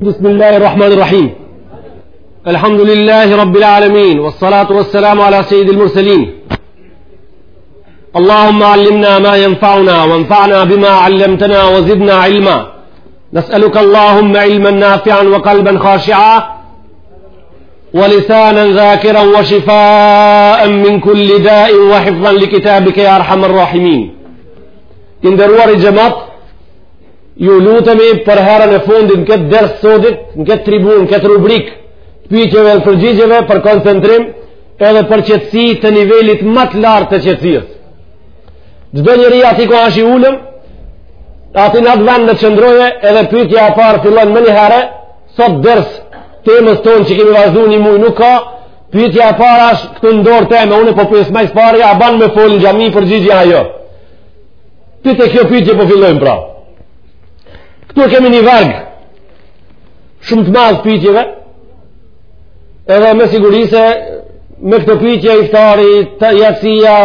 بسم الله الرحمن الرحيم الحمد لله رب العالمين والصلاة والسلام على سيد المرسلين اللهم علمنا ما ينفعنا وانفعنا بما علمتنا وزدنا علما نسألك اللهم علما نافعا وقلبا خاشعا ولسانا ذاكرا وشفاء من كل داء وحفظا لكتابك يا أرحم الراحمين إن دروار جماط Ju lutemi për herën e fundit në këtë ders sodit, në këtë tribun, në këtë rubrik, të pytjeve dhe përgjigjeve për koncentrim edhe për qetësi të nivelit më të lartë të qetësisë. Çdo njëri aty ku asht i ulun, aty në atë vend le qëndroje edhe pytja e parë fillon menjëherë, sot ders temës tonë që kemi vazhdu një muj nuk ka, pytja e parë asht këtë n'dorë teme, unë po pyes ma së pari, a ban me folë në xhami përgjigjja jo. Pytje kjo pytje po fillojmë pra. Këtu kemi një varg shumë të madh pytjeve, edhe me siguri se me këto pytje iftari, të jacija,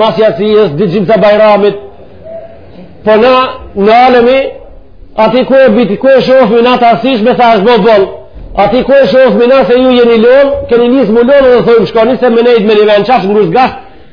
mas jacijës, gdhijmë të bajramit, po në, në alemi, aty ku e biti, ku e shofmi na tashi se asht bo boll, aty ku e shofmi na se ju jeni lodh, keni nis m'u lodh dhe thom shkoni se me nejt me një ven qashë në rusë gashë,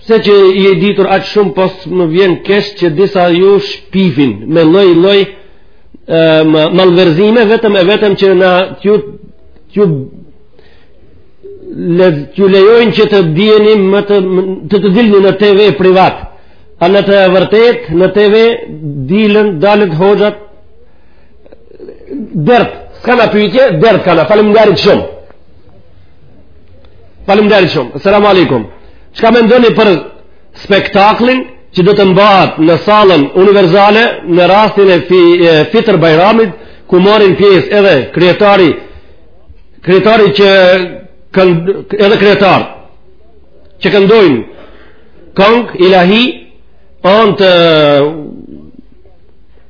Pse që je i ditur aq shumë por më vjen keq që disa ju shpifin me lloj lloj malverzime vetëm e vetëm që na ju ju le ju lejojnë që të dijeni më të të, të dilni në TV privat. A në të vërtet në TV dalin dalin hoxhat dert, s'kanë a pyetje, dert kanë. Faleminderit shumë. Faleminderit shumë. Esselamu alejkum. Çka mendoni për spektaklin që do të mbahet në sallën universale në rastin e fi, Fitër Bajramit, ku marrin pjesë edhe kryetari kryetari që kanë edhe kryetar që këndojnë këngë ilahi anë të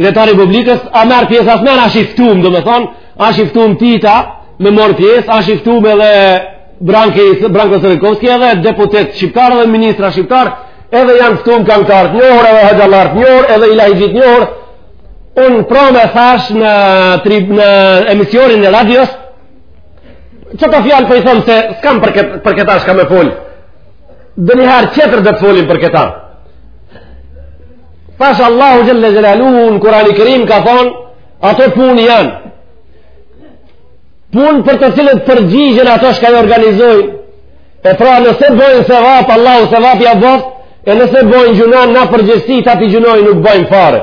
Kryetari i republikës, a merr pjesë, a s'merr, asht i ftum, domethonë, asht i ftum tita, me morë pjesë, asht i ftum edhe Branko Cërvenkovski, edhe deputet shqiptar, edhe ministra shqiptar, edhe janë ftum kangtarë t'njohur, edhe hoxhallarë t'njohur, edhe ilahixhi t'njohur, unë pramë thash në, trib, në emisionin e radios, qeto fjalë për po i thom se s'kam për, këtë, për këta çka me folë, donjëherë qetër do të folim për këta thash Allahu xhelle xhelaluhu në Kurani Kerim ka thonë ato punë janë punë për të cilat përgjigjen ato çka i organizojnë e pra nëse bojnë sevap Allahu sevap ja baft e nëse bojnë gjunah na përgjegjësi t'atij gjunahi nuk bajmë fare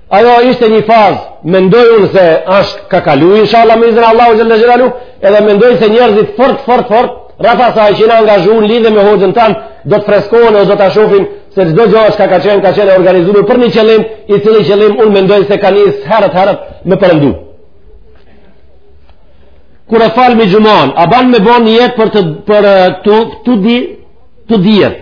Ajo ishte një fazë, mendoj unë se është ka kalu, inshallah me iznin e Allahu xhelle xhelaluhu, edhe mendoj se njerëzit fort fort fort rreth asaj që jena angazhu lidhe me hoxhën tonë, do të freskohen ose do ta shofin se çdo gja çka ka qenë ka qenë e organizume për një qëllim, i cili qëllim unë mendoj se ka nis herët herët me perëndu. Kur e falmi xhuman, a ban me bo nijet për të për të të di të dihet.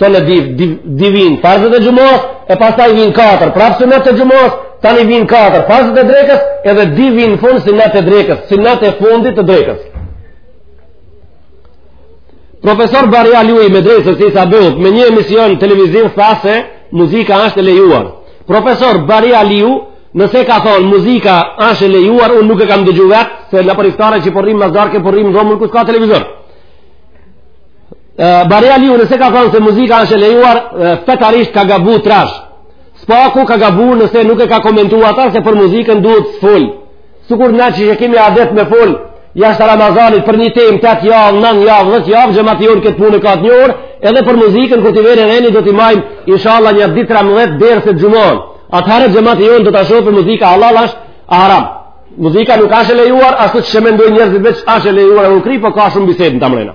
të në dy, dy, dy vin farzet e xhumas, e pastaj vin 4, prapë sunet e xhumas, tani vin 4, farzet e drekës, edhe dy vin n'fund sunet e drekës, sunet e fundit të drekës. Profesor Bahri Aliu i medresës Isa Beut, në një emision televiziv tha se muzika është e lejuar. Profesor Bahri Aliu, nëse ka thonë muzika është e lejuar, unë nuk e kam dëgju vetë, se nëpër iftare që po rrim mas darke, po rrim n'dhomën, ku s'ka televizor. Bahri Aliu nëse ka thonë se muzika është e lejuar, fetarisht ka gabu trash. S'paku ka gabu nëse nuk e ka komentu ata se për muzikën duhet të fol. Sikur na që e kemi adet me fol, jashtë Ramazanit për një temë, 8 javë, 9 javë, 10 javë, xhemati jonë këtë punë e ka të njohur, edhe për muzikën kur t'i vjen reni do t'i majmë, inshallah një ditë nja dhet derse xhumanë. Atëherë xhemati jonë do ta shofë a muzika hallall është a haram. Muzika nuk asht e lejuar, ashtu qysh e mendojn njerëzit veç asht e lejuar e u kry, po ka shumë bisedë në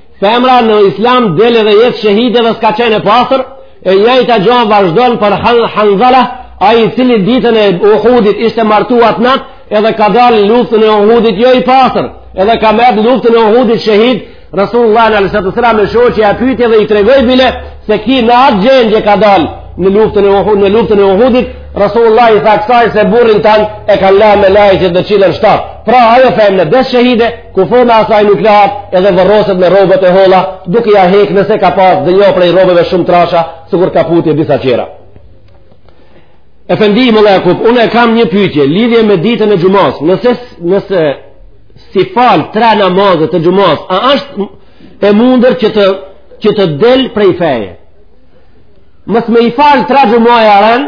Femra në islam del edhe jet shehide dhe s'ka qenë e pastër, e njëjta gjë vazhdon për Hanzala, ai i cili ditën e Uhudit ishte martu at natë edhe ka dalë në luftën e Uhudit jo i pastër, edhe ka met në luftën e Uhudit shehid, Rasulullah alejhi salatu ve selam e shoqja e pyt edhe i tregoi bile se ky në atë gjendje ka dalë në luftën e Uhudit, në luftën e Uhudit, Rasulullah i tha kësaj se burrin tan e kan la melaiqet në qiellin e shtatë. Pra ajo femën vdes shehide, kufoma asaj nuk lahet edhe vorroset me rrobat e holla, duke ia hekë nëse ka pas ndonjë prej rrobave shumë t'trasha, sikur kaput e disa tjera. Efendi Mulla Jakup, unë e kam një pytje, lidhje me ditën e xhumas, nëse, nëse s'i fal tre namazet e xhumas, a është e mundër që të, që të del prej feje? Mos me i falë tre xhumaja ren,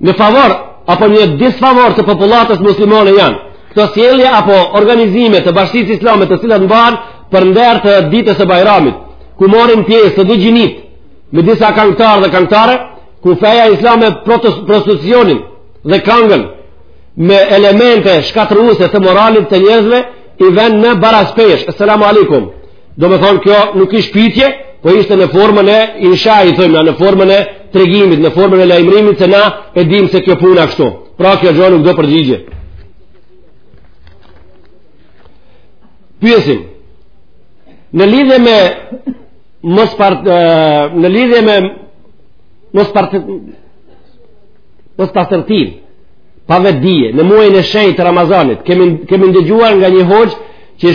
në favor apo në disfavor të popullatës muslimane janë. Këto sjellje apo organizime të bashkësisë islame të cilat mbahen për nder të ditës së Bajramit, ku marrin pjesë të dy gjinitë me disa kangëtarë dhe kangëtare, ku feja islame prostitucionin dhe kangën me elemente shkatërruese të moralit të njerëzve i ven në baraspesh. Esselamu alejkum. Domethonë kjo nuk isht pytje, po ishte në formën e insha i thojmë na, në formën e tregimit, në formën e lajmërimit se na e dim se kjo puna kështu. Pra kjo gjë nuk do përgjigje. Pyesim. Në lidhje me mos part në lidhje me mos part mospastërtinë pa vetë dije, në muajin e shenjtë të Ramazanit, kemi ndëgjuar nga një hoxh që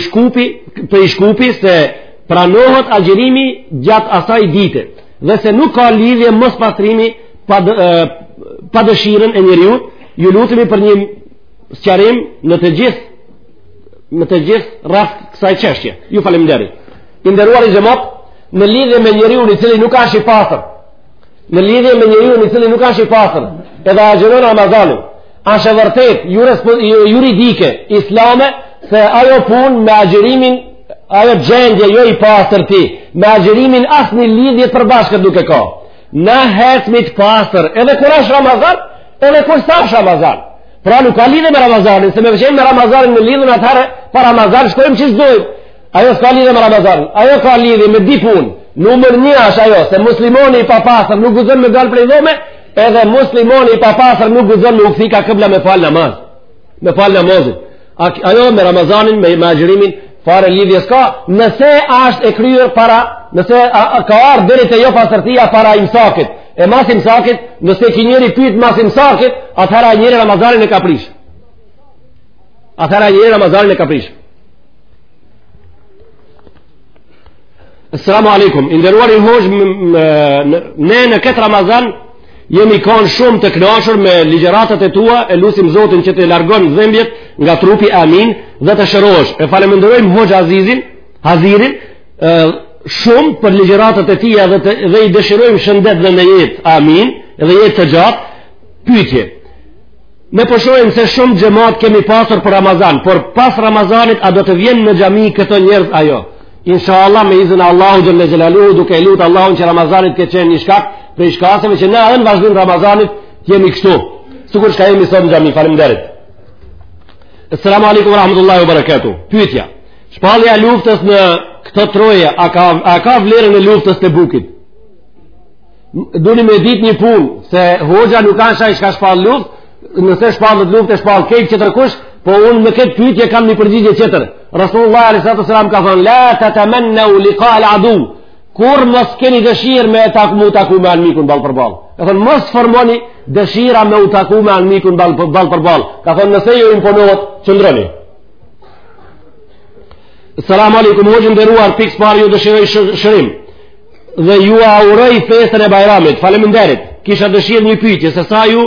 prej Shkupi se pranohet agjërimi gjatë asaj dite dhe se nuk ka lidhje mospastrimi pa dë, e, pa dëshirën e njeriut, ju lutemi për një sqarim më të gjerë rreth kësaj çështje. Ju faleminderit. I nderuari xhemat, në lidhje me njeriun i cili nuk asht i pastër, Në lidhje me njeriun i cili nuk është i pastër, edhe agjëron Ramazanin, asht e vërtetë juridike islame se ajo punë me agjërimin ajo gjendje jopastërti, me agjërimin asnjë lidhje të përbashkët nuk e ka. Na ecmi të pastër, edhe kur është Ramazan, edhe kur s'është Ramazan. Pra nuk ka lidhje me Ramazanin, se me qenë me Ramazanin e lidhun atëherë, pa Ramazan shkojmë ç'i Ajo s'ka lidhje me Ramazanin, ajo ka lidhje me dy punë. Numër një është ajo, se muslimani i papastër nuk guxon me dalë prej dhome, edhe muslimani i papastër nuk guxon me u kthy ka kibla me falë namaz. Me falë namazin. Ajo me Ramazanin, me, me agjerimin, fare lidhje s'ka, nëse është e kryer para, nëse a, a, ka ardhë deri te jopastërtia para imsakit, e mas imsakit, nëse ky njeri pyet mas imsakit, atëhera njeri Ramazanin e ka prishë. Atëhera njeri Ramazanin e ka prishë. Assalamu alaikum. I nderuari hoxhë, ne në këtë Ramazan jemi kanë shumë të kënaqur me ligjëratat e tua, e lusim Zotin që të largon dhëmbjet nga trupi. Amin. Dhe të shërohesh. E falenderojmë Hoxh Azizin, Hazirin, e, shumë për ligjëratat e tija dhe të, dhe i dëshirojmë shëndet dhe në jetë. Amin. Dhe jetë të gjatë. Pyetje. Ne po shohim se shumë xhemat kemi pasur për Ramazan, por pas Ramazanit a do të vjen në xhami këto njerëz a jo? Inshallah me iznin e Allahut Xhele Xhelaluhu duke e lutë Allahun që Ramazani të jetë një shkak për një shkas që na edhe n'vazhdim Ramazanit t'jemi kështu. Sikur çka jemi sot në xhami, faleminderit. Assalamu alaikum warahmatullahi wabarakatuh. Pyetja. Shpallja e luftës në këto troje a ka a ka vlerën e luftës të Tebukit? Duni me ditë një punë, se hoxha nuk asht aj çka shpall luft, nëse shpallet luftë e shpall krejt qetërkush, po unë me këtë pyjtje kam një përgjigje qetër. Rasulullah a.s. ka thonë, la tetemennev likael aduv, kurrë mos keni dëshirë me taku, m'u taku me anmikun ballë për ballë. Ka thonë, mos formoni dëshira me u taku me anmikun ballë për ballë. Ka thonë, nëse ju imponohet, qëndroni. Salamu alaikum, hoxhë i nderuar, pikë së pari ju dëshiroj shërim. Dhe jua uroj festën e Bajramit. Faleminderit. Kisha dëshirë një pyetje se sa ju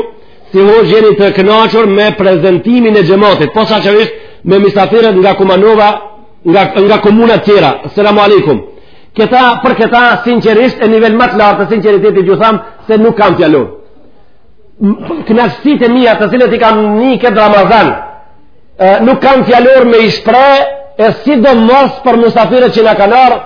si hoxhë jeni të kënaqur me prezantimin e xhamatit, posaçërisht me mysafirët nga Kumanova, nga nga komuna të tjera. Selam aleikum. Këta për këta sinqerisht në nivel më të lartë të sinqeritetit ju tham se nuk kam fjalor. Kënaqësitë e mia të cilët i kam në këtë Ramazan, nuk kam fjalor me i shpreh e sidomos për mysafirët që na kanë ardhur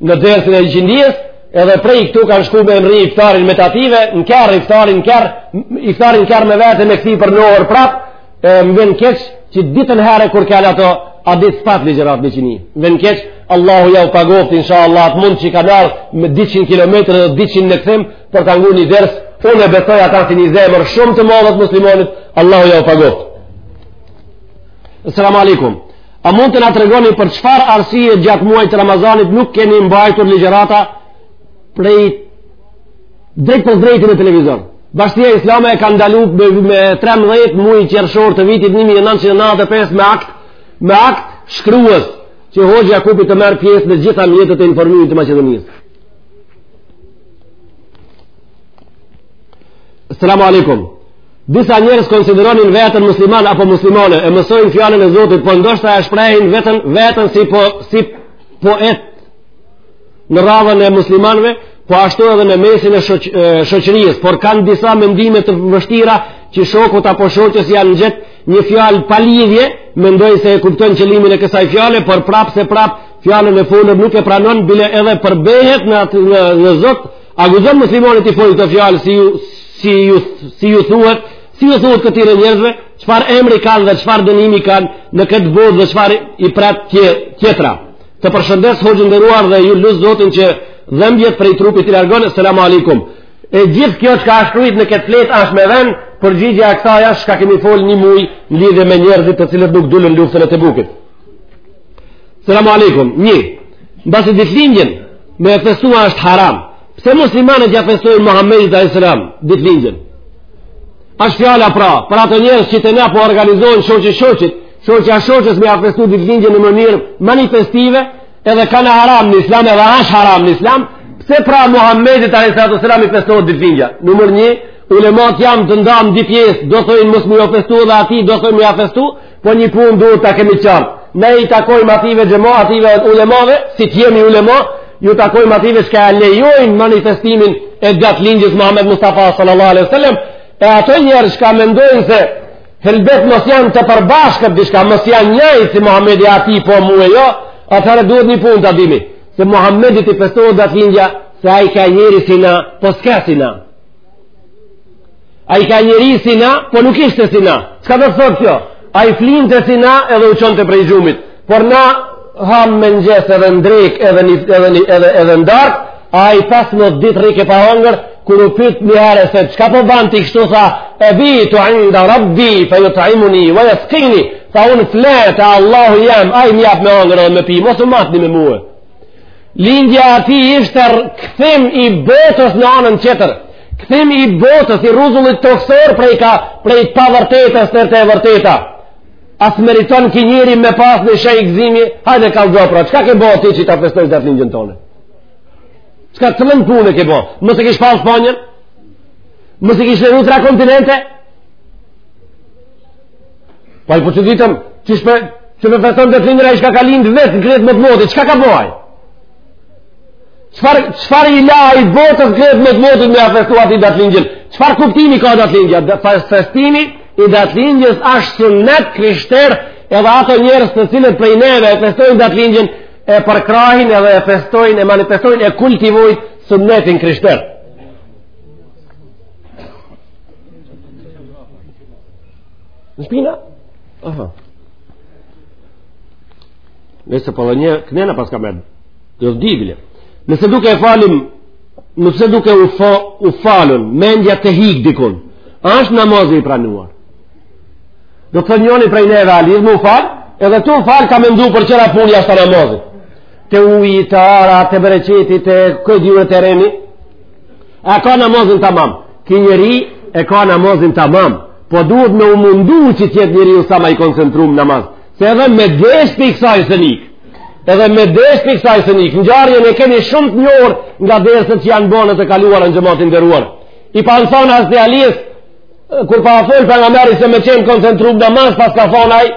në dersin e ikindisë, edhe prej këtu kanë shku me e mrri iftarin me tative, në kerr, iftarin kerr, iftarin kerr me vete me u kthy për në orë prap, e, më vjen keq që dy-tri herë kur kanë ardh, at ditë s'pat ligjëratë me qini. Më vjen keq, Allahu jau pagoftë, insha Allah, atë mund që i kanë ardh me 200 km dhe 200 në këthim, për të ngu një ders, unë e besoj ata kanë një zemër shumë të madhe t'muslimonit, Allahu jau pagoftë. Assalamu alaikum. A mund të na tregoni për çfarë arsye gjatë muajit të Ramazanit nuk keni mbajtur ligjërata prej drejtpërdrejti në televizor? Bashkësia Islame e ka ndalu me, me 13 muaj qershor të vitit 1995 me akt me akt shkrues që Hoxhë Jakupi të marrë pjesë në gjitha mjetet e informimit të Maqedonisë. Assalamu alaikum. Disa njerëz konsideronin veten musliman apo muslimane, e mësojnë fjalën e Zotit, por ndoshta e shprehin veten veten si po si poet në radhën e muslimanëve, po ashtu edhe në mesin e shoqërisë, por kanë disa mendime të vështira që shokut apo shoqës ia ngjet një fjalë pa lidhje, mendoj se e kupton qëllimin e kësaj fjale, por prapë se prapë fjalën e folur nuk e pranon bile edhe përbehet në atë në, në Zot A guxon muslimoni t'i folë këto fjalë si ju, si ju, si ju thuhet, si ju thuhet këtyre njerëzve, çfarë emri kanë dhe çfarë dënimi kanë në këtë botë dhe çfarë i pret tje, tjetra. Të përshëndes hoxhë i nderuar dhe e lus zotin që dhembjet prej trupit t'i largon, selamu alikum. E gjithë kjo çka asht shkruit në këtë fletë asht me ven, përgjigja e kësaj është çka kemi folë një muj në lidhe me njerëzit të cilët nuk dulën n'luftën e Tebukit. Selamu alaikum, një, mbasi ditëlindjen, me e festu është haram, pse muslimanët ja festojnë Muhammedit a.s. ditëlindjen? është fjala pra, për ata njerëz që te ne po organizojnë shoqit shoqit, shoqja shoqës me ja festu ditëlindjen në mënyrë manifestive, edhe kanë haram në islam, edhe asht haram në islam, pse pra Muhammedit a.s. i festohet ditëlindja? Numër një, ulemat janë të ndamë n'dy pjesë, do thojnë mos me ja festu dhe aty do thojnë me ja festu, Po një punë duhet ta kemi qartë. Ne i takojmë atyve xhema, atyve ulemave, si të jemi ulema, ju takojmë atyve çka lejojnë manifestimin e datëlindjes Muhammed Mustafa sallallahu alaihi wasallam, e ato njerëz që mendojnë se helbet mos janë të përbashkët diçka, mos janë njëjtë si Muhamedi aty po mu e jo, atëherë duhet një punë ta dimi. Se Muhamedi t'i festohet datëlindja, se ai ka njeri si na, po s'ka si na. Ai ka njeri si na, po nuk ishte si na. Çka do thotë kjo? Ai flinte si na edhe u çonte prej gjumit. Por na hamë mëngjes edhe n'drekë edhe, një, edhe, një, edhe, edhe n'darkë, ai pas me ditë rrike pa hongër, kur u pyt një herë se çka po ban ti kështu tha, ebitu inda rabbi, fe jut'imuni, ve jeskini, tha unë fle te Allahu jem, ai m'jap me hongër edhe me pi, mos u matni me mue. Lindja e atij ishte kthim i botës në anën tjetër, kthim i botës i rruzullit tokësor prej, ka, prej pavërtetës në të e vërteta. A s'e meriton ky njeri me pas në shenj gëzimi, hajde kallzo pra, çka ke bo ti që ta festojsh datëlindjen tonë? Çka të lënë punë ke bo? Mos e kishe pa Spanjën? Mos e kishe ndrru tre kontinente? Paj po çuditem, që shpe, që me festu datëlindjen ai çka ka lindë vetë në krye të motmotit, çka ka bo ai? Çfarë, çfarë i la ai botës krye të motmotit me ia festu atij datëlindjen? Çfarë kuptimi ka datëlindja? Festimi i datëlindjes ashtë sunet krishter edhe ato njerëz të cilët prej neve e festojnë datëlindjen e përkrahin edhe e festojnë e manifestojnë e kultivojnë sunetin krishter. Në shpina? Aha. Nëse po dhe një, këne në pas ka mërë, dhe dhe dibile. Nëse duke e falim, nëse duke u, fa, u falun, mendja të hik dikun, a është namazi i pranuar? Do të thotë njëni prej neve alim, me u falë, edhe tu u falë ka mendu për tjera punë jashtë namazit. Te uji, te ara, te bereqeti, te këto dhjurë të remi, A ka namazin tamam? Ky njeri e ka namazin tamam, po duhet me u mundu që t'jetë njeriu sa ma i koncentrum në namaz. Se edhe me desht prej kësaj sun ikë, edhe me desht prej kësaj sun ikë, ngjarjen e keni shumë të njohur nga derset që janë bo në të kaluarën xhemat i nderuar. I pa në thonë hazreti Alisë, kur pa fol pejgamberi se me qenë koncentrum në namaz, paska thon ai,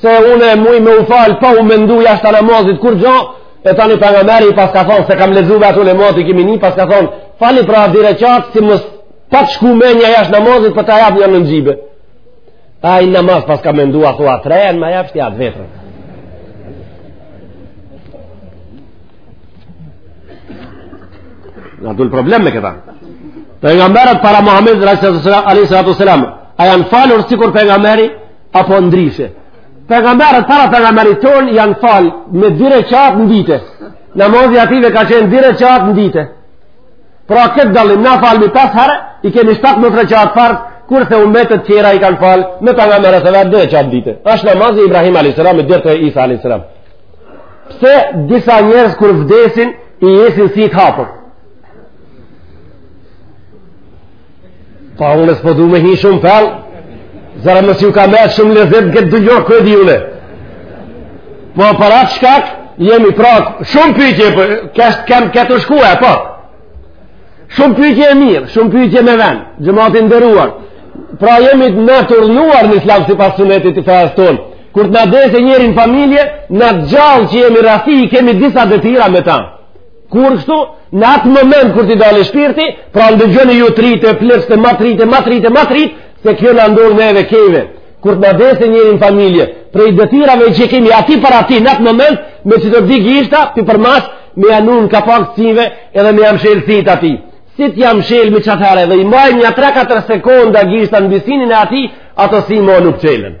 se unë muj me u falë, pa u mendu jashtë namazit, kurgjo, E tani pejgamberi paska thonë, se kam lexu dhe ato le moti kimi një, paska thonë, fali pra dy reqatë, si mos t'pat shku mendja jashtë namazit, për po ta jap njënën xhybe. Ai n'namaz paska mendu, a thua t'rejen, ma jap shti atë vjetrën. Në dul problem me këta. Pejgamberët para Muhammed, a janë falur sikur pejgamberi, apo ndryshe pejgamberët para pejgamberit tonë janë fal me dy rekat në ditë namazi atyre ka qenë dy rekat në ditë pra këtë dallim na falemi pesë herë i kemi 17 rekat farz kurse umetet tjera i kanë fal me pejgamberët e vet dy rekat në ditë është namazi Ibrahim alayhis salam dhe të Isa alayhis salam pse disa njerëz kur vdesin i jesin sytë hapur Pa unë e s'po du me hi shumë thellë, zara më si ju ka më shumë lezet këtë du gjokë këtë jule. Po për atë shkak, jemi prap, shumë pyetje, po, kështu kemë këtë shkua, po. Shumë pyetje e mirë, shumë pyetje me vend, xhemat i nderuar. Pra jemi na të urdhnuar në islam sipas sunetit të fesë tonë. Kur të na vdesë njëri n'familje, në gjallë që jemi rasti, kemi disa detyra me ta. Kur kështu, në atë moment kur t'i dalë shpirti, pra ndëgjoni ju të ritë, pleqtë, ma të ritë, ma të ritë, ma të ritë, se kjo na ndodh neve krejve. Kur të na vdesë njëri n'familje, prej detyrave që kemi aty për aty në atë moment, me qeto dy gishta, pi për masë, me ia ul kapakët syve edhe me ia mshel sytë atij. Si t'ia mshel me qata dhe i mban nja 3-4 sekonda gishtat mbi synin e atij, ato sy ma nuk çelen.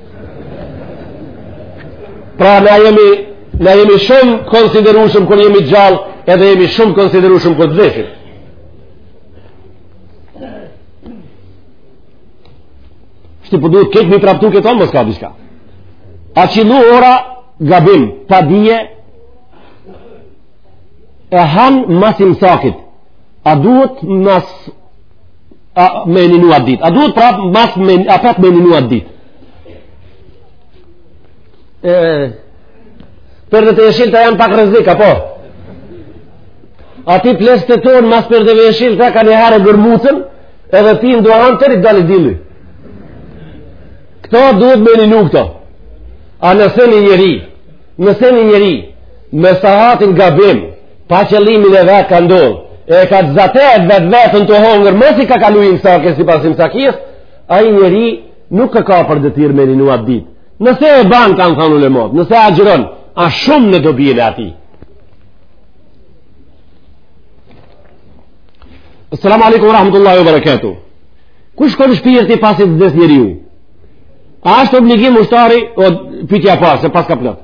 Pra na jemi, na jemi shumë konsiderushëm kur jemi gjallë, edhe jemi shumë konsiderushëm kur të vdesim. Shtu po duhet këtë mi praptu thonë, mos ka diçka. A qëllu ora gabim, pa dije, e han mas imsakit. A duhet mas a me ninu atë ditë a duhet prap mas me një a prap me ninu atë ditë perdet e jeshilta janë pak rrezik apo aty pleqtë e tonë mas perdeve jeshilta kanihere gërmucen edhe ti në duhanë deri dal dilli këto a duhet me ninu këto a nëse një njeri nëse një njeri me sahatin gabim Pa qëllimin e vet ka ndodhë, e ka zatet vetveten tu hongër, masi ka kalu imsaki sipas imsakijes, ai njeri nuk ka ka për detyrë me ninu atë ditë. Nëse e ban, kanë thanë ulematë, nëse agjëron, a shumë në dobinë e atij. Assalamu alaikum wa rahmatullahi wa barakatuh. Ku shkon shpirti pasi të vdes njeriu? A është obligim ushtari o pyetja e parë s'e paska plot?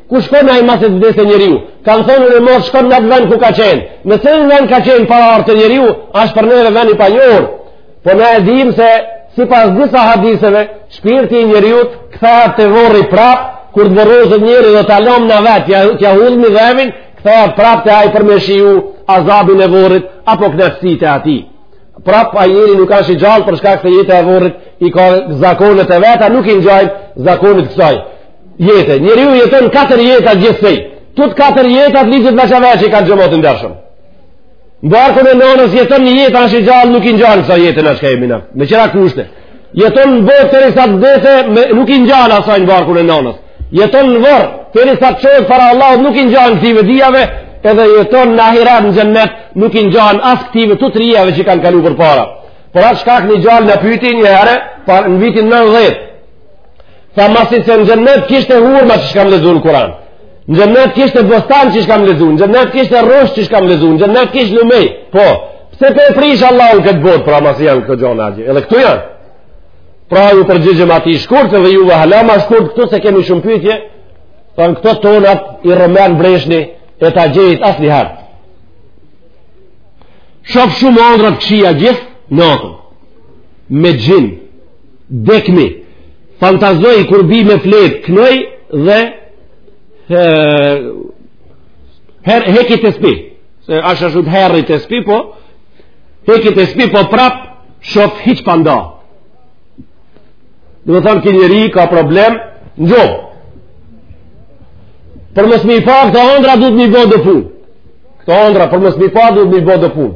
Ku shkon ai masi të vdes njeriu? Kan thonë në mos shkon n'at vend ku ka qenë. Në cilin vend ka qenë para ardh të njeriu? Është për neve vend i panjohur. Po na e dimë se sipas disa haditheve, shpirti i njeriu kthehet te vorri prap kur të vorrozet njeriu edhe ta lëm vet, t'ja hudhmi dheun, kthehet prap te ai për me shiju azabin e vorrit apo knaftësitë e atij. Prap ai njeriu nuk asht i gjallë për shkak se jeta e vorrit i ka zakonet e veta, nuk i ngjajnë zakonet kësaj. Jete, njeriu jeton 4 jeta gjithsej. Tut 4 jetat ligjet veç e veç i kanë xhemat i ndershëm. Në barkun e nënës jeton një jetë ashtë i gjallë nuk i ngjan kësaj jete çka jemi na. Me tjera kushte. Jeton në botë derisa t'vdes nuk i ngjan asaj në barkun e nënës. Jeton në vorr derisa t'çohet para Allahut nuk i ngjan këtive dyjave edhe jeton në ahiret në xhennet nuk i ngjan as këtive të trijave që kanë kalu përpara. Për atë shkak një djalë më pyti një herë në vitin 90. Tha masi se në xhennet kishte hurma qysh kam lexu në Kuran. Në xhennet kishte bostan qysh kam lexu. Në xhennet kishte rrush qysh kam lexu. Në xhennet kish lumej. Po, pse po e prish Allahu këtë botë, pra masi janë këto gjona atje. Edhe këtu janë. Pra ju përgjigja atij shkurt edhe juve hala ma shkurt këtu se kemi shumë pytje. Thashë këto tonat i rrëmen breshni e t'atjehit asnjëherë. Shof shumë andrra t'këqija gjithë natën. Me xhin. Dekmi, fantazoj kur bi me flet, kënoj edhe her, heki tespi, se asht shkru herri tespi, po, heki tespi, po prap, shof hiç pa nda. Domethanë ki njeri ka problem, në gjumë. Për mos me i pa, këto ondrra duhet me i bo do punë. Këto ondrra, për mos me i pa, duhet me i bo do punë.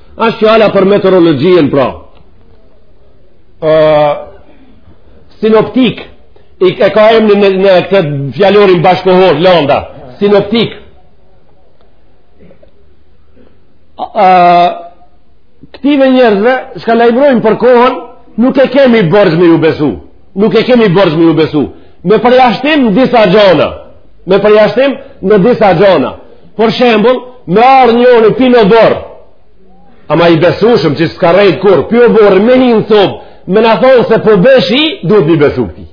Ashtë fjala për meteorologjien pra. Uh, sinoptik, e ka emnin në, në këtë fjalorin bashkëkohor, landa. Sinoptik. Uh, këtive njerëzve, çka lajmërojnë për kohën, nuk e kemi borxh me ju besu. Nuk e kemi borxh me ju besu. Me përjashtim në disa gjona. me përjashtim në disa gjona. Për shembul, me ardh njëri pi n'oborr, ama i besushëm që s'ka rrejtë kurr, pi n'oborr me hi në sobë, me na thonë se po be shi, duhet me i besu këtij.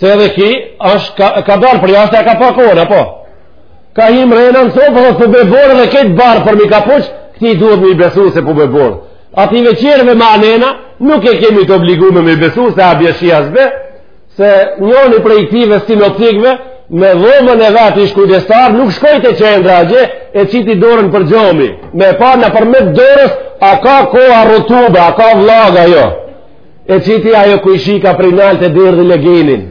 Se edhe ki, është ka, ka dalë përjashtë, e ka pa kohën, apo. Ka hi mrena në sobë, dhe po be borë dhe ketë borë përmi kapuç, këtij duhet me i besu se po be borë. Ative tjerëve ma anena, nuk e kemi të obligume me besu se a be shi a s'be, se njëni prej këtyve sinoptikve me dhomën e vet ish kujdestar nuk shkojte qendra gje e qiti dorën prej xhami me pa nëpërmjet dorës a ka koha rotube, a ka vlaga jo e qiti ajo komshika prej nalt e derdhë legenin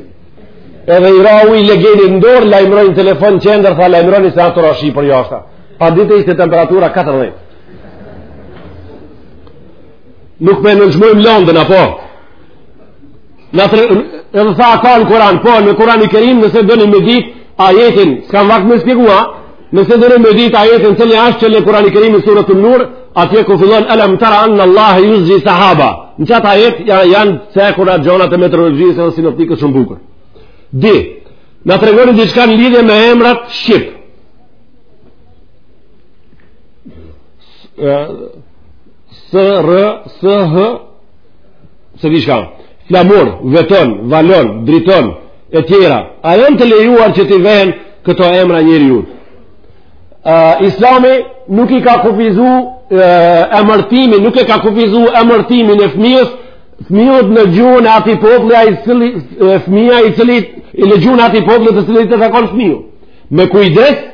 edhe i ra uji i legenit në dorë lajmërojnë telefon qendrë tha lajmërojnë se a tu ra shi për jashta pa dite ishte temperatura 14 nuk me nënçmojmë Londën apo Na the edhe se ka në Kur'an, po në Kur'an i Kerim nëse doni me ditë ajetin, s'kam vakt me shpjegu, nëse doni me ditë ajetin cili është që në Kur'an i Kerim në surën An-Nur, atje ku fillon alam tara an Allah yuzzi sahaba. Në qat ajet janë jan cekura gjona të meteorologjisë dhe sinoptikës shumë bukur. Di, na tregoni diçka në lidhje me emrat shqip. Si p.sh. se diçka flamur, veton, valon, driton e tjera a janë të lejuar që t'i ven këto emra njeriu uh, islami nuk i ka kufizu uh, emërtimin nuk e ka kufizu emërtimin e fëmijës fëmijët në gjuhën e ati popli a i cili fëmija i cili i në gjuhën e ati popli të cilit i takon fëmiju me kujdes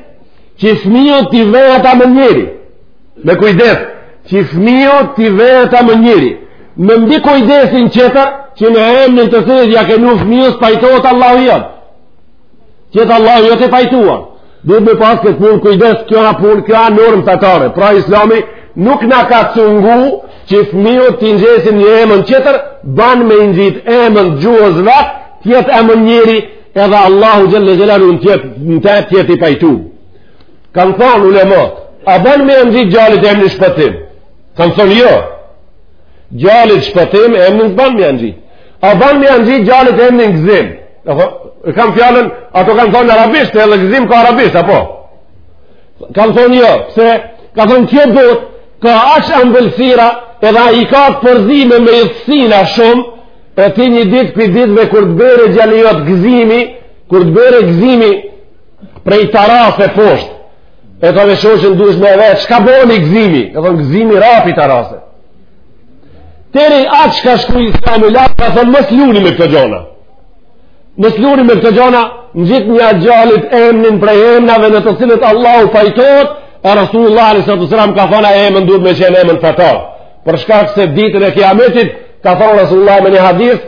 që fëmijut t'i vehet emën njeri me kujdes që fëmiut t'i vehet emën njeri me mbikujdesin tjetër që në emnin të cilin ja ke vnu fëmijës pajtohet Allahu jo t'jetë Allahu jo i pajtuar dhe me pas këtë punë kujdes kjo a pra kjo a normë fetare pra islami nuk na ka cungu që fëmiut t'i ngjisim një emën tjetër ban me ngjit emën gjuhës vet t'jetë emën njeri edhe Allahu xhel-le xhelaluhu t'jetë t'jetë i pajtuar Kanë thonë ulemat, a ban me ia ngjit djalit emnin Shpëtim? Kanë thonë jo, djalit Shpëtim emnin s'ban me ia ngjit. A ban me ia ngjit djalit emnin Gëzim? E kam fjalën, ata kanë thonë arabisht, edhe Gëzim ka arabisht, apo? Kanë thonë jo, se ka thonë kjo botë, ka edhe ambëlsina, edhe i ka të përzime me idhsina shumë, e ti një ditë për ditëve kur të bjere djali jot Gëzimi, kur të bjere Gëzimi, prej tarase poshtë, e të në shoqen duhesh me vetë, çka boni Gëzimi, e thonë Gëzimi ra pi tarase. Deri aty ka shku islami nalt, ka thonë mos luni me këto gjona. Mos luni me këto gjona, ngjitnia djalit emnin prej emnave në të cilët Allahu pajtohet, e Rasulullah alejhi salatu selam ka thonë ai emën duhet me qenë emën fetar. Për shkak se ditën e kiametit, ka thonë Rasulullah me një hadith,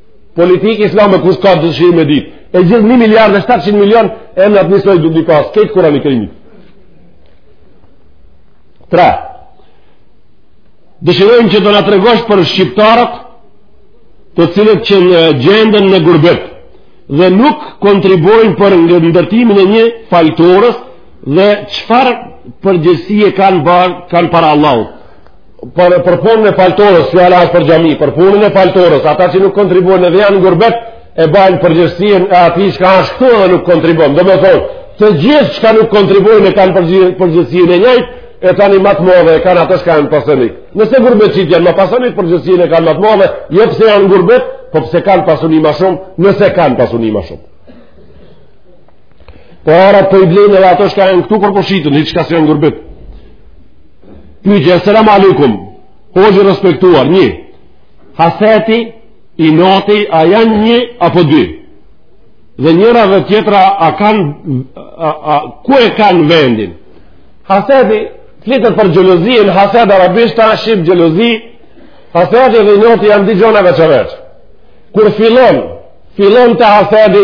Politikë islame kush ka dëshirë me ditë. E gjithë 1 miliard e 700 milion e në atë njësoj duhet me i pas. Këtë Kurani Kerimi. Tre. Dëshirojmë që të na tregosh për shqiptarët të cilët që gjenden në gurbet dhe nuk kontribuojnë për në ndërtimin e një faltores dhe çfarë përgjegjësie kanë, kanë para Allahut. Për, për punën e faltores, fjala është për xhami, për punën e faltores, ata që nuk kontribuojnë edhe janë n'gurbet, e bajnë përgjegjësinë e atij çka ashtu edhe nuk kontribuon. Domethënë, të gjithë çka nuk kontribuojnë e kanë përgjegjësinë e njajtë, e tani ma të modhe e kanë ato shka janë pasanik. Nëse gurbetqit janë ma pasanik, përgjegjësinë e kanë ma të modhe, jo pse janë n'gurbet, po pse kanë pasuni ma shumë, nëse kanë pasuni ma shumë. Po ara po i blejnë edhe ato shka janë këtu po po shiten, hiç ka se janë gurbet. Pyqe, selam alikum, hoxhë i respektuar, një, hasedi, inoti, a janë një apo dy? Dhe njëra dhe tjetra, a kanë, a, a, ku e kanë vendin? Hasedi, flitet për xhelozinë, hased arabisht, shqip xhelozi, hasedi dhe inoti janë dy gjona veç e veç. Kur fillon, fillon te hasedi,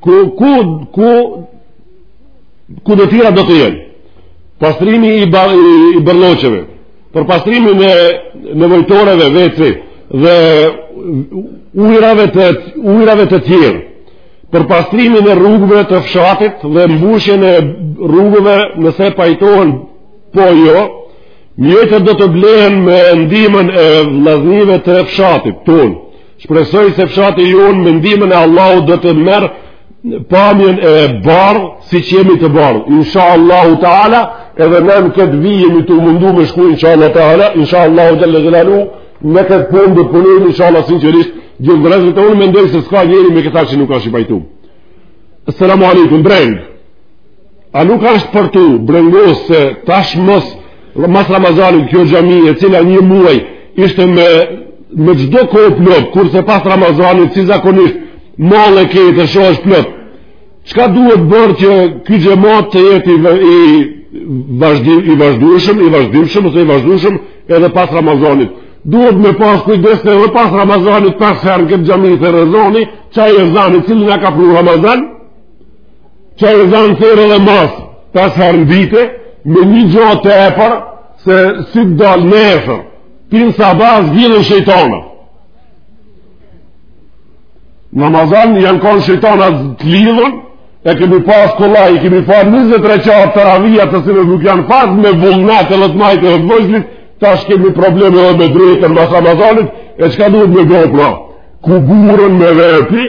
Ku, ku, ku, ku detyra do të jenë? Pastrimi i, ba, i, i bërlloqeve, për pastrimin e nevojtoreve, veces dhe ujërave të, ujërave të tjerë, për pastrimin e rrugëve të fshatit dhe mbushjen e rrugëve nëse pajtohen po jo, mjetet do të blehen me ndihmën e vllaznive të fshatit tonë. Shpresoj se fshati jonë me ndihmën e Allahut do të marrë pamjen e bardhë siç jemi të bardhë. Insha Allahu ta'ala edhe na në këtë vijë jemi tu mundu me shku insha Allahu ta'ala. Insha Allahu xhel-le xhelaluhu në këtë punë do punojmë insha Allahu sinqerisht gjithë dhe rezultat unë mendoj se s'ka njeri me këta që nuk asht i pajtu. Assalamu alaikum, brengë. A nuk është për tu brengos se tash mo mas Ramazanit kjo xhami e cila një muaj ishte me me çdo kohë plot kurse pas Ramazanit si zakonisht mall e ke ta shohësh plot çka duhet bërë që ky xhemat të jetë i vazhdim i vazhdueshëm i vazhdimshëm ose i vazhdueshëm edhe pas Ramazanit duhet me pas kujdes edhe pas Ramazanit pas herë n'këtë xhami të rezonojë aj ezani i cili na ka pru Ramazan Qaj ezan thërret edhe mas, pesë herë në ditë, me një gja tepër, se si të dalë nesër, prej n'sabah zgjidhen shejtanat. Në Ramazan janë konë shejtanat të lidhun, e kemi pas kollaj, i kemi fal 23 qarë teravijat të cilat nuk janë fal me vullnet edhe t'mdhajt edhe t'voclit, tash kemi probleme dhe me dreqën mas Ramazanit, e çka duhet me bo pra? Kuburen me veti,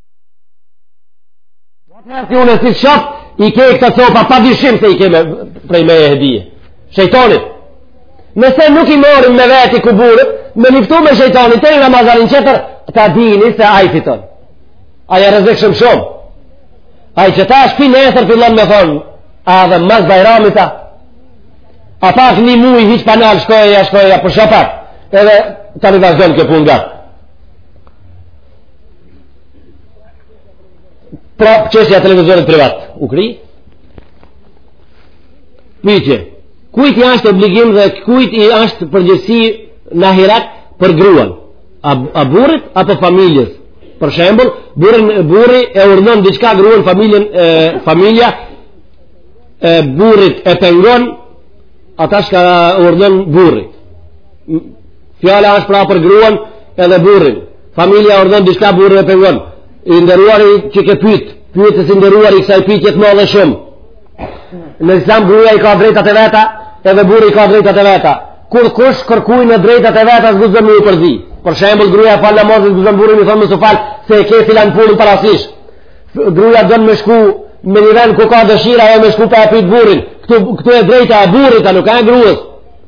Atëherë si unë e si shop, i ke këta copa pa dyshim se i ke me, prej meje hedije. Shejtanit. Nëse nuk i marrim me veti kuburet, me luftu me shejtanin, deri Ramazanin tjetër, ta dini se ai fiton. Ai e rrezik shumë shumë. Ai qitash prej nesër fillon me thonë, a dhe mas bajramit a, a pak një muj hiç pa nal shkoj e ja shkoj e ja për shopat, edhe ta një vazhdojnë këtë punë nga. Prapë çështja televizorit privat, u kry. Pyetje, kujt i ashtë obligim dhe kujt i ashtë përgjegjësi në ahiret për gruan? A, a burrit apo familjes? Për shembull, burrin, burri e urdhnon diçka gruan familjen, e, familja, e, burrit e pengon, atë çka urdhnon burri. fjala është pra për gruan edhe burrin familja urdhnon diçka burri e pengon i nderuari që ke pyet pyetës i nderuari i kësaj pyetje të madhe shumë në islam gruaja i ka drejtat e veta edhe burri i ka drejtat e veta kurrkush kërkujt në drejtat e veta s'guxon m'ju përzi për shembull gruja fal namazin s'guxon burri me i thonë mos u fal se e ke filan punën parasysh gruja don me shku me një vend ku ka dëshirë me shku pa e pyet burrin këtu, këtu e drejta e burrit a nuk e grues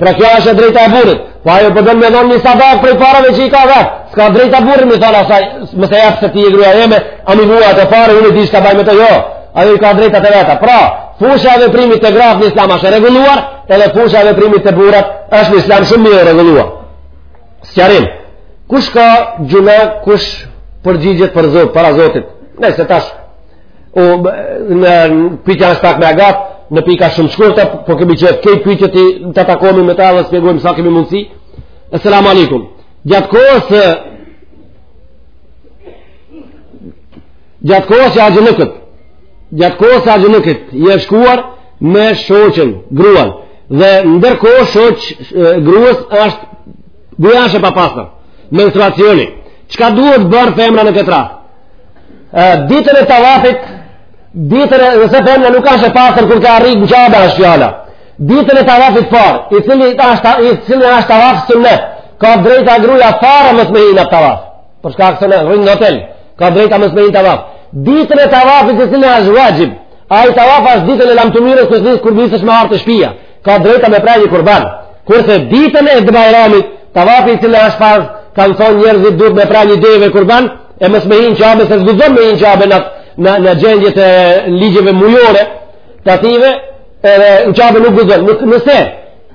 Pra kjo është e drejta e burrit. Po ajo po don me dhon një sadaka prej parave që i ka vetë. S'ka drejtë burri me thon asaj, mos e jep se ti je gruaja jeme, ama mua ato pare unë di çka baj me to jo. Ajo i ka drejtat e veta. Pra, fusha e veprimit te gratë në Islam është e rregulluar, edhe fusha e veprimit te burrat është në Islam shumë mirë e rregulluar. Sqarim. Kush ka gjynah, kush përgjigjet për Zot, para Zotit. Nëse tash O, në pytja është pak ma e gatë, në pika shumë shkurta, po kemi qejf kësaj pytje të takomi me ta dhe shpjegojmë sa kemi mundësi. Esselamu alejkum. Gjatë kohës së... Gjatë kohës së haxhillëkut, gjatë kohës së haxhillëkut, je shkuar me shoqen, gruan, dhe ndërkohë shoqes grues është bo ashtë e papastër, menstruacioni. Çka duhet bërë femra në këtë rast? ditën e tavafit ditën e nëse femra nuk ashtë e pastër kur ka arrit në Qabe është fjala ditën e tavafit parë i cili ashtë i cili ashtë tavaf sunet ka drejt gruja fare mos me hi në tavaf për shkak se në rrin në hotel ka drejt mos me hi në tavaf ditën e tavafit i cili ashtë vaxhib ai tavaf ashtë ditën e lamtumirës kur nisesh kur nisesh me ardh te shpia ka drejt me pre një kurban kurse ditën e Bajramit tavafi i cili ashtë farz kanë thonë njerëzit duhet me pre një deve kurban e mos me hi në Qabe, se s'guzon me hi në Qabe në, në, në gjendje të ligjeve mujore, të ative, edhe në Qabe nuk guzon. Nuk, nëse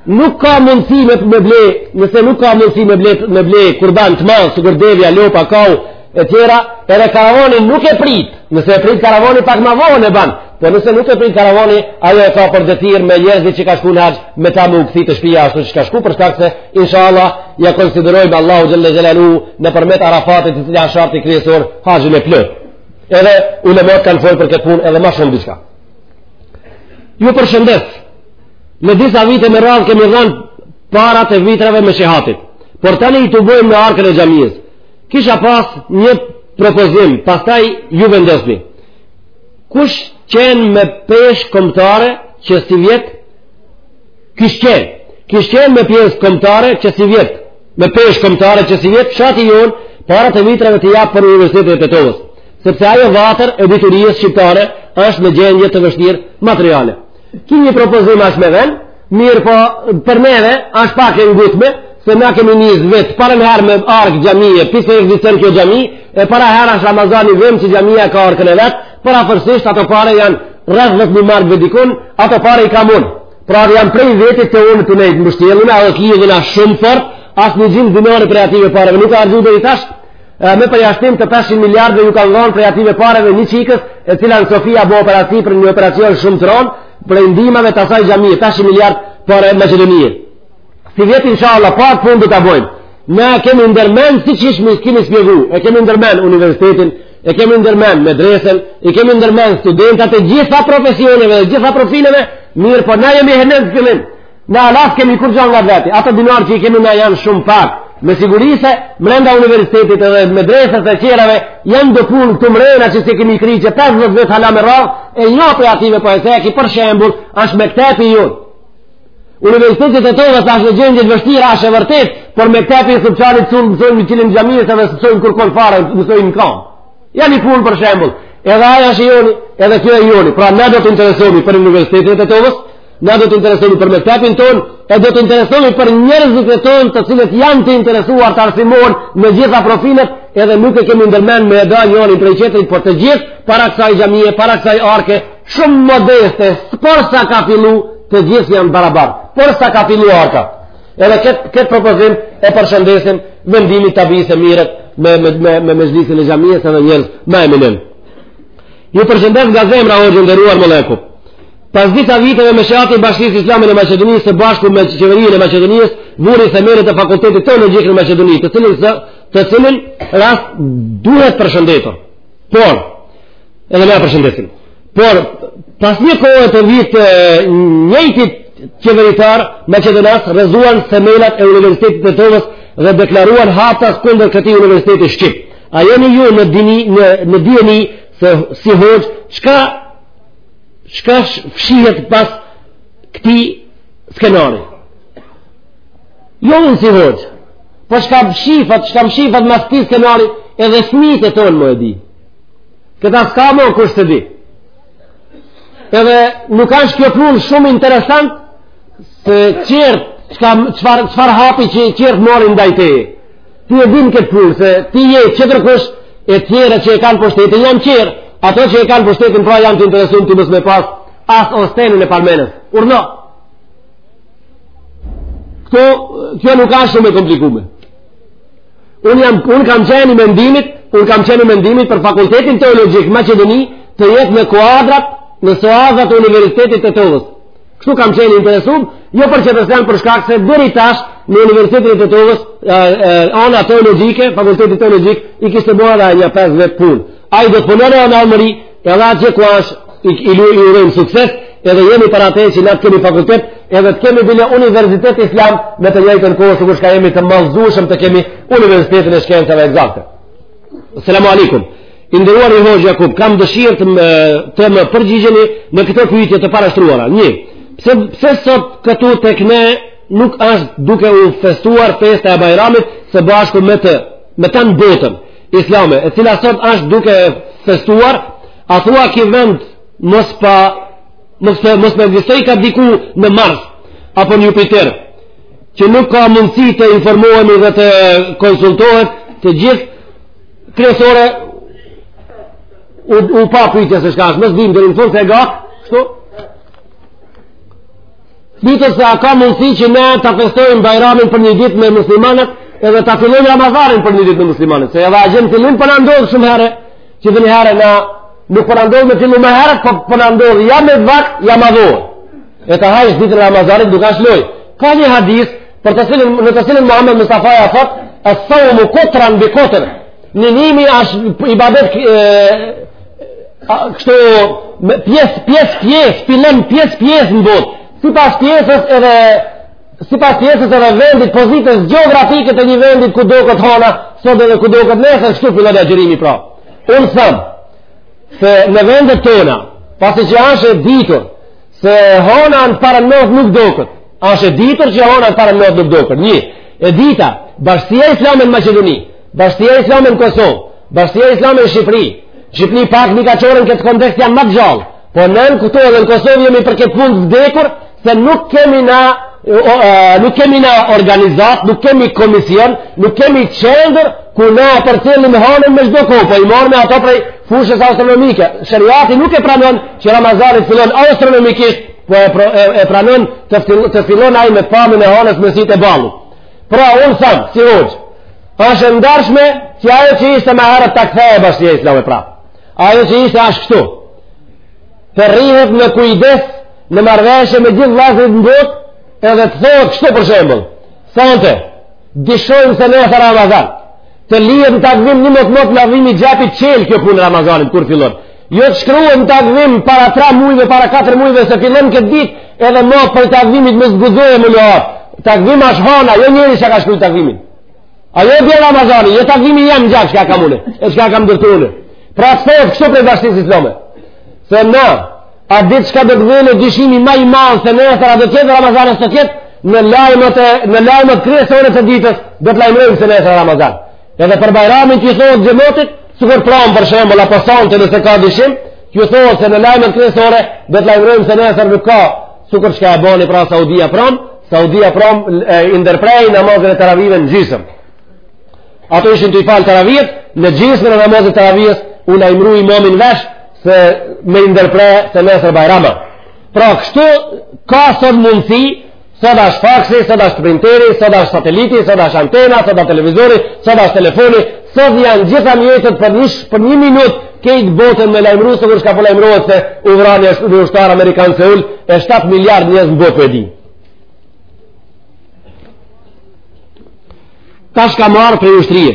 nuk ka mundësi me, me ble, nëse nuk ka mundësi me ble, me ble kurban të madh, sikur devja, lopa, kau, e tjera, edhe karavani nuk e prit, nëse e prit karavani pak ma vonë e ban, Po nëse nuk e prit karavani, ajo e ka për detyrë me njerëzit që ka shku në haxh, me ta me u kthy te shpia ashtu siç ka shku për shkak se inshallah ja konsideron Allahu xhel-le xhelaluhu nëpërmjet Arafatit i cili asht sharti kryesor haxhin e plotë. Edhe ulemat kanë folur për këtë punë edhe më shumë diçka. Ju përshëndes. Në disa vite me radhë kemi dhënë paratë e vitrave meshihatit. Por tani i tubojmë në arkën e xhamisë. Kisha pas një propozim, pastaj ju vendosni. Kish qenë me peshë kombtare që sivjet, kish qenë, kish qenë me pjesë kombtare që sivjet, me peshë kombtare që sivjet, fshati jonë, paratë e vitrave t'i japë për Universitetin e Tetovës. Sepse ajo vatër e diturijës shqiptare është në gjendje të vështirë materiale. Ky një propozim ashtë me ven, mirëpo për neve, ashtë pak e ngutme, se na kemi nis sivjet, parën herë me arkë xhamije, prej se ekziston kjo xhami, e para herë ashtë Ramazani vim që xhamija ka arkën e vet, përafërsisht ato pare janë rreth dhetë mijë markave dikun, ato pare i kam un. Pra janë prej vjetit te unë tu nejt mështjellna, edhe të lidhna shumë fort, as një gjymsë dinari prej ative pareve, nuk a harxhu deri tash, me përjashtim të 500 miliardëve ju kanë dhënë prej ative pareve një çikës, e cila në Sofia bo operaci për një operacion shumë të ronë, prej ndihmave të asaj xhamie, 500 miliard pare Maqedonie. Sivjet, insha Allah, pak fond do të bojmë. Ne kemi ndërmen, siç ishmi, kemi spjegu, e kemi ndërmen universitetin, e kemi ndërmen medresen, e kemi ndërmen studentat e gjitha profesioneve, gjitha profileve, mirëpo na jemi hene në fillim. Na hala s'kemi kurgjo nga veti, ato dinar që i kemi na janë shumë pak, me siguri se, mrenda universitetit edhe medresës e tjerave, janë do punë të mrena që s'i kemi kry qe 50 vjet hala me rrë, e një prej ative për e se, ki për shembul, ashtë mektepi ju. Universiteti i Tetovës, sa është në gjendje të vështirë, ashtë e vërtetë, por mektepi i Sllupçanit të sunë, mësojnë në qilim xhamiës edhe s'mësojnë kurrkun fare, mësojnë në kam. Ja një punë për shembul, edhe aja është i joni, edhe kjo e joni, pra ne do të interesomi për universitetin e Tetovës, Na do të interesohemi për mektepin tonë, e do të interesohemi për njerëzit e tonë të cilët janë të interesuar të arsimohen në gjitha profilet, edhe nuk e kemi ndërmend me e da njërin prej qetrit, por të gjithë, para kësaj xhamie, para kësaj arke, shumë modeste, por sa ka fillu, të gjithë janë barabar, por sa ka fillu arka. Edhe këtë kët propozim e përshëndesim vendimi tabi e mirret me, me, me, me, mexhlisin e xhamisë edhe njerëz ma eminent. Ju përshëndes nga zemra hoxhë i nderuar Mulla Jakup. Pas disa viteve Meshihati i Bashkisë Islame në Maqedonisë së bashku me qeverinë e Maqedonisë, vuri themelet e Fakultetit Teologjik në Maqedoni, të cilin, të cilin rast duhet përshëndetur. Por, edhe na përshëndesim. Por, pas një kohe të vit njëjtit qeveritarë maqedonas rrëzuan themelat e Universitetit të Tetovës dhe deklaruan haptas kundër këtij universiteti shqip. A jeni ju në dijeni në në dijeni se si hoxhë çka çka fshihet pas këtij skenari jo unë si hoxhë pa po çka mshifet çka mshifet mas këtij skenari edhe fmijt e tonë me e di këta s'ka mo kush s'e di edhe nuk ashtë kjo punë shumë interesant se qeveria çfarë hapi qeveria mori ndaj tij Ti e din këtë punë, se ti je qetërkush, e tjera që e kanë pushtetin janë qërë, ato që e kanë pushtetin pra janë të interesun t'i mos me pas as ostenin e parmenës. Urdhno! Këto, kjo nuk ashtë shumë e komplikume. Unë, jam, unë kam qenë i mendimit, unë kam qenë i mendimit për fakultetin teologjik Maqedoni të jetë në kuadrat, në suazat e Universitetit të Tetovës. Kështu kam qenë i interesum, jo për qetër send për shkak se deri tash në Universitetin e Tetovës, ana teologjike, fakulteti teologjik, i kishte bërë edhe nja 5 vetë punë. Ai do të punën e ana ma mirë, edhe atje ku ashtë i, i, i, i urojmë sukses, edhe jemi për atë që na të kemi fakultet, edhe të kemi bile universitet islam në të njëjtën kohë, sikurse çka jemi të nevojshëm të kemi universitetin e shkencave ekzakte. Selamu alejkum. I nderuar hoxhë Jakup, kam dëshirë të më, të më përgjigjeni në këto pyetje të parashtruara. Një, pse, pse sot këtu tek ne nuk është duke u festuar festa e bajramit së bashku me të, me tanë botën islame, e cila sot është duke festuar, a thua ky vend mos pa mos me, mos ekziston ka diku në Mars apo në Jupiter që nuk ka mundësi të informohemi dhe të konsultohen të gjithë kresore u, u pa pyetja se çka është mësë dhimë dhe në fund të e gakë kështu Pyet se a ka mundësi që ne të festojmë bajramin për një ditë me muslimanët edhe të fillojmë Ramazanin për një ditë me muslimanët se edhe agjërimi fillim po na ndodh shumë herë që dhe një herë na nuk po na ndodh me fillu me herë por po, por po na ndodh ja ma vakt ja ma vonë E të hajsh ditën e Ramazanit nuk asht lojë. Ka një hadith për të cilin në të cilin Muhammed Mustafaja thot, "As-sawmu qatran bi qatr." Ninimi asht ibadet kështu me pjesë pjesë pjesë fillon pjesë pjesë në botë. Sipas pjesës edhe sipas pjesës edhe vendit pozitës gjeografike të një vendit ku doket hona sot edhe ku doket nesër, kështu fillon agjërimi pra. Unë them se në vendet tona, pasi që asht e ditur, Se hona në parën natë nuk doket. Asht e ditur që hona në parën natë nuk doket. Një, e dyta, bashkësia islame në Maqedoni, bashkësia islame në Kosovë, bashkësia islame në Shqipëri, Shqipëni pak një ka qërën këtë kontekst janë më gjallë, po na këtu edhe në Kosovë jemi për këtë punë vdekur, se nuk kemi na nuk kemi na organizat, nuk kemi komision, nuk kemi qendër ku na e përcjellim hanën në çdo kohë, po i morrim ato prej Fushës astronomike, sheriati nuk e pranon që Ramazani të fillon astronomikisht, po e, pro, e, e pranon të, fil, të fillon ai me pamjen e hanës me sy të ballit. Pra, unë them, si hoxhë, është e ndershme që ajo që ishte ma herët të kthejë bashkësia islame pra. Ajo që ishte ashtë këtu. Të rrihet në kujdes në marrëveshje me gjithë vllazërit në botë edhe të thotë kështu për shembull. Sante, dyshojmë se nesër Ramazan. Të lihet në takvim një mot mot në dhimi gjapi çelë kjo punë Ramazanit, kur fillon. Jo të shkruhet në takvim para 3 mujve, para 4 mujve, se fillon këtë dit, edhe mot për takvimit më zguzohet më lëhat. Takvim është hana, jo njeri që ka shkru takvimin. Ajo bje Ramazanin, jo takvimi jem gjatë çka kam une, e çka kam ndërtu une. Pra të thohet kështu prej bashkësisë islame. Se na, Atë ditë çka do të bje në dyshimi ma i madh se nesër a do të jetë Ramazan a s'do jetë, në lajmet, e, në lajmet kryesore të ditës do të lajmërojmë se nesër a Ramazan. Edhe për bajramin t'ju thohet xhematit, sikur pramë për shembull, apo sante nëse ka dyshim, t'ju thohet se në lajmet kryesore do të lajmërojmë se nesër nuk ka, sikur çka e boni pra Saudia pramë, Saudia pramë, e ndërpreu namazin e taravive në gjysëm. Ato ishin tuj falë taravijet, në gjysëm namazit taravijes, u lajmru imami n'vesh se me ndërpre se nesër bajram a. Pra kështu, ka sot mundësi, sot ashtë faksi, sot ashtë printeri, sot ashtë sateliti, sot ashtë antena, sot ashtë televizori, sot ashtë telefoni, sot janë gjitha mjetet për një, për një minut, krejt botën me lajmru, sikur çka po lajmrohet se u vra ni ushtar amerikan Seul, e 7 miliard njerëz në botë po e dinë. Tash kam ardhë prej ushtrie.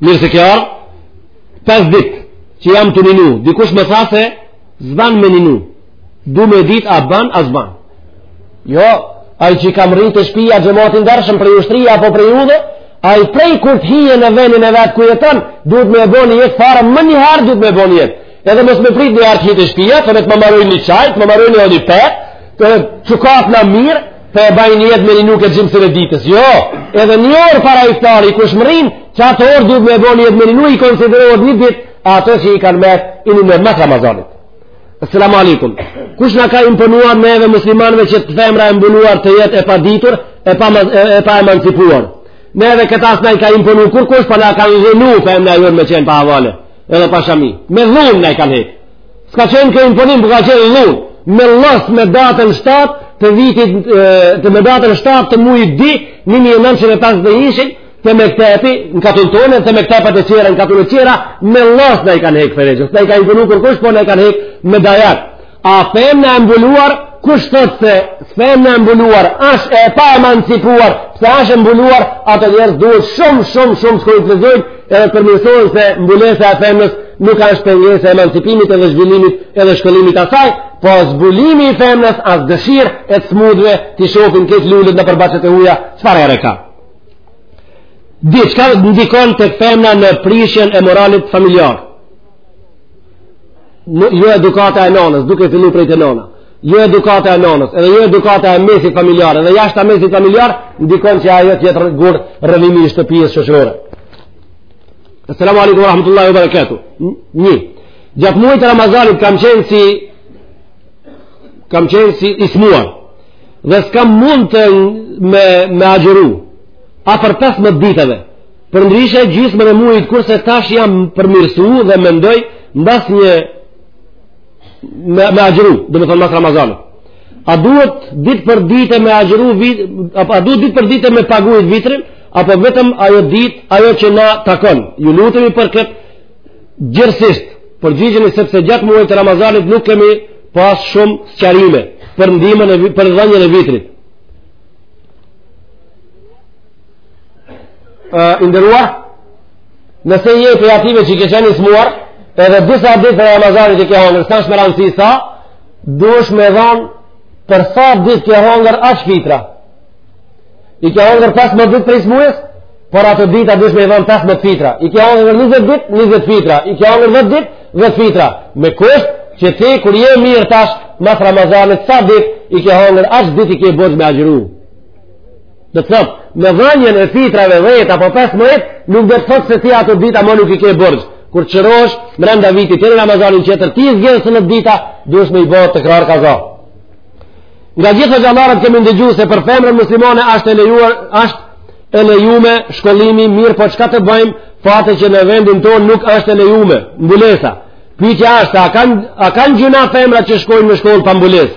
Mirë se ke ardhë, pesë dit, që jam tu ninu, dikush më tha se, s'ban me ninu, du me dit, a ban, a s'ban. Jo, ai që ka mrri te shpia, xhemat i ndershëm, prej ushtrie apo prej udhe, ai prej kur të hije në venin e vet ku jeton, duhet me e bo nijet farë, menjëherë duhet me e bo nijet. Edhe mos me prit një herë të hije te shpia, të me të ma maroni një çaj, ma maroni një një petë, të që ka atë në mirë, Po e baj nijet me ninu gjysmën e ditës. Jo, edhe një orë para iftari, kush mërrin, qat orë duhet me bo nijet me ninu, i konsiderohet një ditë, ato që i kanë met, i ninon mas Ramazanit. Assalamu alaikum. Kush na ka imponuar neve muslimanëve që të femra e mbuluar të jetë e paditur, e pa e pa emancipuar? Neve këta s'na i ka imponuar kurkush, po na kanë dhunu femra jonë me qenë pa havale, edhe pa shami. Me dhunë na i kanë hek. S'ka qenë kjo imponim, po ka qenë dhunë, me llos me datën 7 të vitit, të me datën 7 të mujit dy, 1951, te mektepi në katun tonë, te mektepet e tjera në katunet tjera, me llos na i kanë hek ferexhet, s'na i ka imponu kurkush, po na i kanë hek me dajak. A femna e mbuluar, kush thot se femna e mbuluar, asht e paemancipuar, pse asht e mbuluar, ato njerëz duhet shumë, shumë, shumë, Edhe përmirësohen se mbulesa e femrës nuk asht pengesë e emancipimit edhe zhvillimit edhe shkollimit asaj, po zbulimi i femrës asht dëshirë e të smutve t'i shofin këto lulet nëpër bahçet e huja, çfarë ere ka. Dy, çka ndikon tek femna në prishjen e moralit familjar? Jo edukata e nanës, duke fillu prej te nana. jo edukata e nonës, edhe jo edukata e mesit familjar, edhe jashta mesit familjar, ndikon që ajo të jetë gur rrënimi i shtëpisë shoqërore. Assalamu alaikum wa rahmatullahi wa barakatuh. Një, gjatë muajt të Ramazanit kam qenë si kam qenë si i smuar dhe s'kam mundt me, me agjëru afër 15 ditëve përndryshe gjysmën e mujit kurse tash jam përmirësu dhe mendoj mbas një me, me agjëru, domethonë mas Ramazanit. A duhet ditë për ditë me agjëru, vit, a duhet ditë për ditë me paguit vitrin, apo vetëm ajo ditë, ajo që na takon. Ju lutemi për këtë gjërësisht, përgjigjeni sepse gjatë muajt të Ramazanit nuk kemi pas shumë sqarime për ndimën e për dhënien e vitrit. I nderuar, Nëse je prej atyve që ke qenë i smuar, edhe disa ditë prej Ramazanit i ke hangër, s'asht me rëndësi sa, duhesh me dhonë për sa ditë ke hangër aq fitra. I ke hangër 15 ditë prej smuës, për ato ditë duhesh me dhonë 15 fitra. I ke hangër 20 ditë, 20 fitra. I ke hangër 10 ditë, 10 fitra. Me kusht që ti kur je mirë tash mas Ramazanit, sa ditë i ke hangër aq ditë i ke borxh me agjëru. Do të thotë, me dhanien e fitrave 10 apo 15, nuk do të thotë se ti ato dita më nuk i ke borxh. Kur shërohesh mrenda vitit teri Ramazanin tjetër ti gjithë ato dita duhesh me i bo tekrar kaza. Nga gjithë hoxhallarët kemi ndëgju se për femrën muslimane është e lejuar, është e lejume shkollimi, mirëpo çka të bajmë? Fate që në vendin tonë nuk është e lejume, mbulesa. Pyetja është, a kanë a kanë gjynah femra që shkojnë në shkollë pa mbulesë?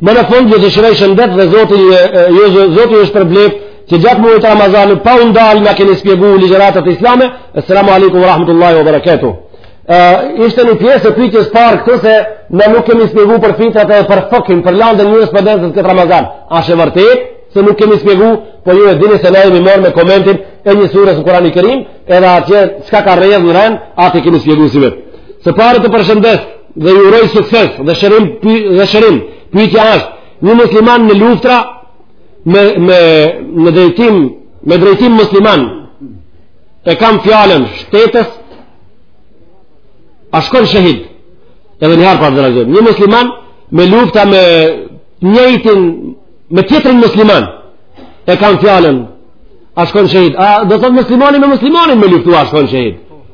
Më në fund ju dëshiroj shëndet dhe Zoti ju jo, Zoti ju shpërbleftë që gjatë muajit Ramazan pa u ndal na keni shpjeguar ligjëratat islame. Assalamu alaikum wa rahmatullahi wa barakatuh. Uh, ishte një pjesë e pyetjes parë këtu se ne nuk kemi spjegu për fitrat e për fikhin, për landën njërës për dëndës këtë Ramazan. Ashtë e vërtetë, se nuk kemi spjegu, po ju e dini se ne jemi morë me komentin e një sures në Kurani Kerim, edhe atje, çka ka ra në rend, atë kemi spjegu sivjet. Së pari të përshëndes, dhe ju uroj sukses dhe shërim dhe shërim pyetja është një musliman në luftë me me në drejtim me drejtim musliman e kam fjalën shtetës a shkon shahid edhe një herë prapë dhe një musliman në luftë me njëjtin me tjetrin musliman e kam fjalën a shkon shahid a do thot muslimani me muslimanin me luftu a shkon shahid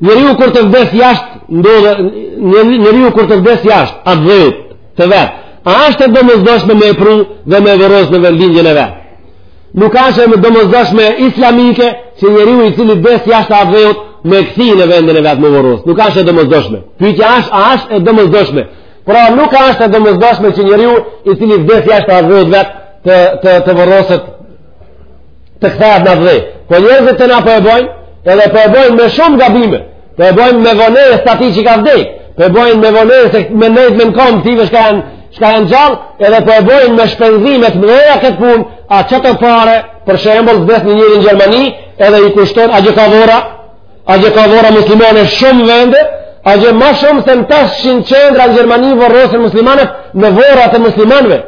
Njeriu kur të vdes jashtë atdhe, njeriu kur të vdes jashtë atdheut të vet, a është e domosdoshme me e pru dhe me vorros në vendlindjen e vet? Nuk është e domosdoshme islamike që njeriu i cili vdes jashtë atdheut me kthi në vendin e vet me vorros. Nuk është e domosdoshme. Pyetja është, a është e domosdoshme? Pra nuk është e domosdoshme që njeriu i cili vdes jashtë atdheut vet të, të, të vorroset të kthehet në atdhe. Po njerëzit tanë po e bojnë, edhe po e bojnë me shumë gabime, po e bojnë me vonesë të atij që ka vdek, po e bojnë me vonesë, me nejtë me në komë të ktyve çka janë, çka janë gjallë, edhe po e bojnë me shpenzime të mdheja këtë punë, a qato pare, për shembull, vdes një njeri në Gjermani, edhe i kushton, atje ka vorra, atje ka vorra muslimane shumë vende, atje ma shumë se në 500 qendra në Gjermani vorrosen muslimanet në vorrat e muslimanve,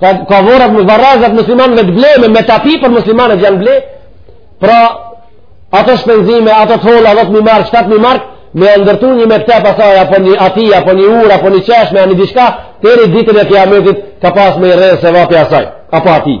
ka, ka vorrat, varrezat muslimanve të bleme, me tapi për muslimanet janë ble pra ato shpenzime ato të holla 10.000 mark 7.000 mark me ja ndërtu një mektep asaj apo një atij apo një urë apo një çeshme apo një diçka teri ditën e kiametit ka pas me i rrjedh sevapi asaj apo atij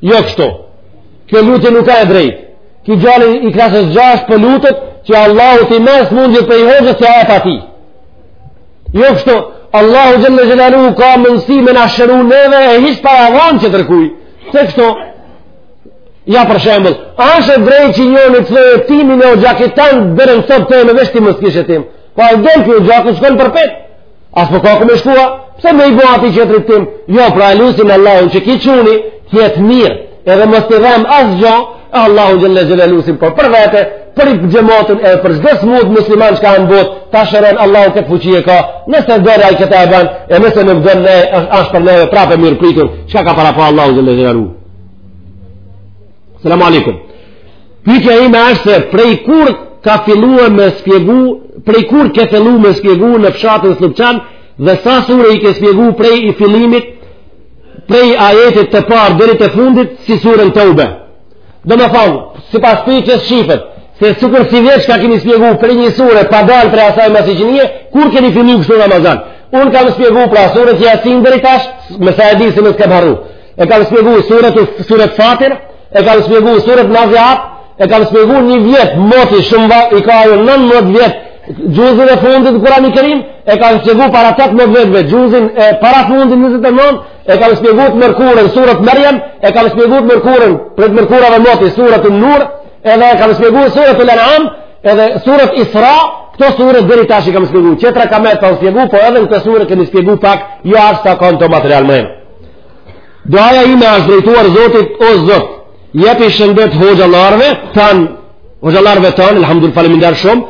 Jo kështu. Kjo lutje nuk ka e drejtë. Ky djali i klasës 6 po lutet që Allahu t'i merr smundjet prej hoxhës e t'ia jep atij. Jo kështu. Allahu xhalla xhelalu ka mundësi me na shëru neve e hiç pa ja dhan tjetërkuj. Se kështu. Ja për shembull, a është e drejtë që njëri të thotë ti më në xhaketan bërën sot të më vesh ti mos kish tim. Po ai del ti xhakun shkon përpjet. As po ka ku me shku? Pse me i bo ati qeter itin? Jo, pra e lusim Allahun që ky çuni t'jetë mirë, edhe mos të dhemb asgjo, Allahun xhel-le xhelaluhu e lusim, por për vete, për xhematin e për çdo smut musliman që ka në botë, ta shëron Allahu, këtë fuqi e ka, nëse do Ai këtë e ban, e nëse nuk do, ne, ashtë për neve prapë e mirëpritur, çka ka parapa Allahu xhel-le xhelaluhu Selam aleikum. Pyetja ime është se prej kur ka filluar me spjegu, prej kur ke filluar me spjegu në fshatin Sllupçan dhe sa sure i ke spjegu prej fillimit, prej ajetit të parë deri te i fundit si surën Teube. Domethënë, sipas pyetjes shifet, se sikur si veç që kemi spjegu prej një sure pa dal prej asaj masi që ni, kur kemi filluar këtë Ramazan? Unë kam spjegu pra surën Jasin deri tash, me sa e di, nëse nuk kam harruar. e kam spjegu suret, suret Fatir, e kam spjegu suret Naziat, e kam spjegu një vjet, moti shumë va, i ka ajo 19 vjetë, xhuzin e fundit në Kurani Kerim, e kam spjegu para 18 vjetëve, xhuzin e parafundit 29, e kam spjegu të mërkurën, suret Merjem, e kam spjegu të mërkurën, për të mërkurave moti, suretu Nur, edhe e kam spjegu suretul En'am, edhe suret Isra. Këto sure deri tash i kam spjegu, tjetra ka met me spjegu, po edhe në këto sure kemi spjegu pak, jo ashtu ta konsideroj maksimalen. Duaja ime është drejtuar Zotit o Zot. Jepi shëndet hoxhallarëve tan, hoxhallarëve tan, elhamdu, faleminder shumë.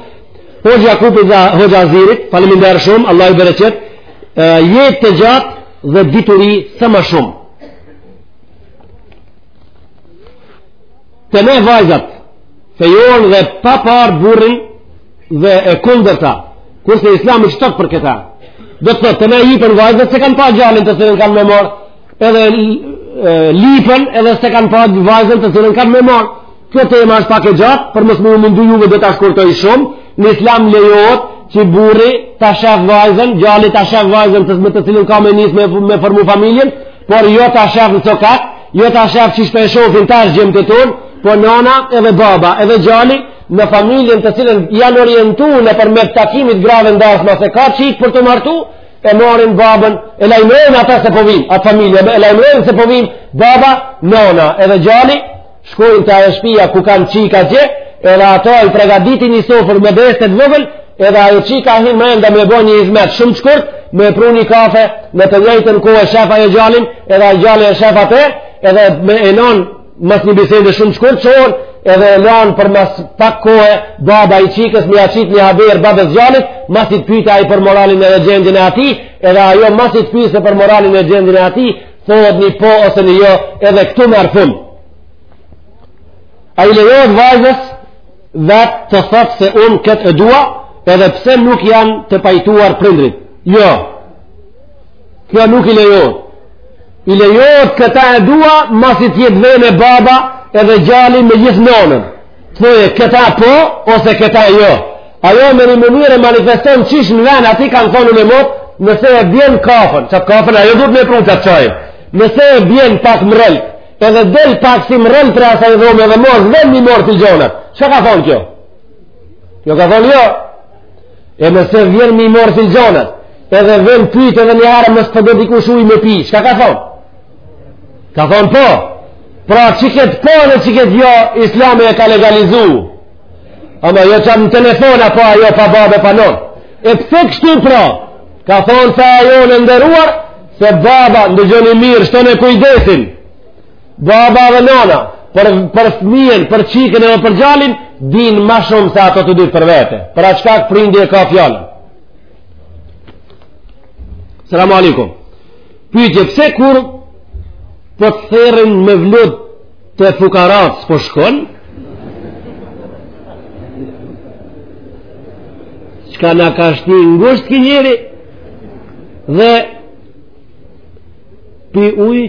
Hoxhë Jakupit dhe hoxhë Azirit, faleminder shumë, Allahi bereqet. Jetë të gjatë dhe dituri sa më shumë. Te ne vajzat fejohen edhe pa parë burrin Dhe e kundërta, kurse islami çka thotë për këtë, do të thotë te ne jipen vajzat edhe pse s' kanë pa gjalin të cilin kanë me marrë, edhe lypen edhe pse s'e kanë pa vajzën të cilën kanë me marrë. Kjo tema është pak e gjatë, për mos me ju mundu juve do ta shkurtoj shumë, në islam lejohet që burri ta shef vajzën, gjali ta shef vajzën të cilën të cilën ka me nis me, me formu familjen, por jo ta shef në sokak, jo ta shef qysh po e shofin tash fëmijët tonë, po nana edhe baba edhe gjali në familjen të cilën janë orientu nëpërmjet takimit t'grave n'dasma se ka çikë për të martu, e marrin babën, e lajmërojnë ata se po vim, atë familje, e lajmërojnë se po vim, baba, nona, edhe gjali, shkojnë te ajo shpia ku kanë çika gje, edhe ato i pregaditin një sofër modeste t'vogël, edhe ajo çika hin mrenda me bo një izmet shumë shkurt, me pru një kafe, me të njëjtën ku e shef ajo gjalin, edhe ai gjali e shef atë, edhe menon Mas një bisede shumë shkurt çohen, edhe e lanë për mas pak kohe, baba i çikës me ia qit një haber babës djalit, masi të pyt ai për moralin e gjendjen e atij, edhe ajo masi të pyt ai për moralin e gjendjen e atij, thohet një po ose një jo, edhe këtu merr fund. A i lejohet vajzës vet të thotë se unë këtë e dua, edhe pse nuk janë të pajtuar prindrit. Jo, Kjo nuk i lejohet. I lejohet këta e dua, masi t'jetë vejnë e baba edhe djali me gjithë nonën. Thuje, këta po, ose këta jo. Ajo me një mënyrë manifeston qysh në ven, aty kam thonë unë mot, nëse e bjen kafen, qat kafen, ajo duhet me pru qat çaj. Nëse e bjen pak mrrolt, edhe del pak si mrrolt prej asaj dhome dhe mos vjen mi marr filxhanat. Çka ka thonë kjo? Kjo ka thonë jo. E nëse vjen mi marr filxhanat, edhe vjen pyt edhe një herë mos po do dikush ujë me pi, çka ka thonë? Ka thonë po, pra qikët po dhe qikët jo, islami e ka legalizu. Ama jo qamë në telefona po a jo pa babe pa non. E pse kështu pra, ka thonë se ajo të nderuar, se baba ndëgjoni mirë, shtone kujdesin, Baba dhe nana, për, për fëmijën, për çikën edhe për djalin, din ma shumë se ato të dy për vete. Pra çka ky prindi e ka fjalën. Selamu alejkum. Pyetje, pse kur po të therrin mevlud te fukarat s'po shkon? Çka na ka shti ngusht ky njeri? Dhe pi ujë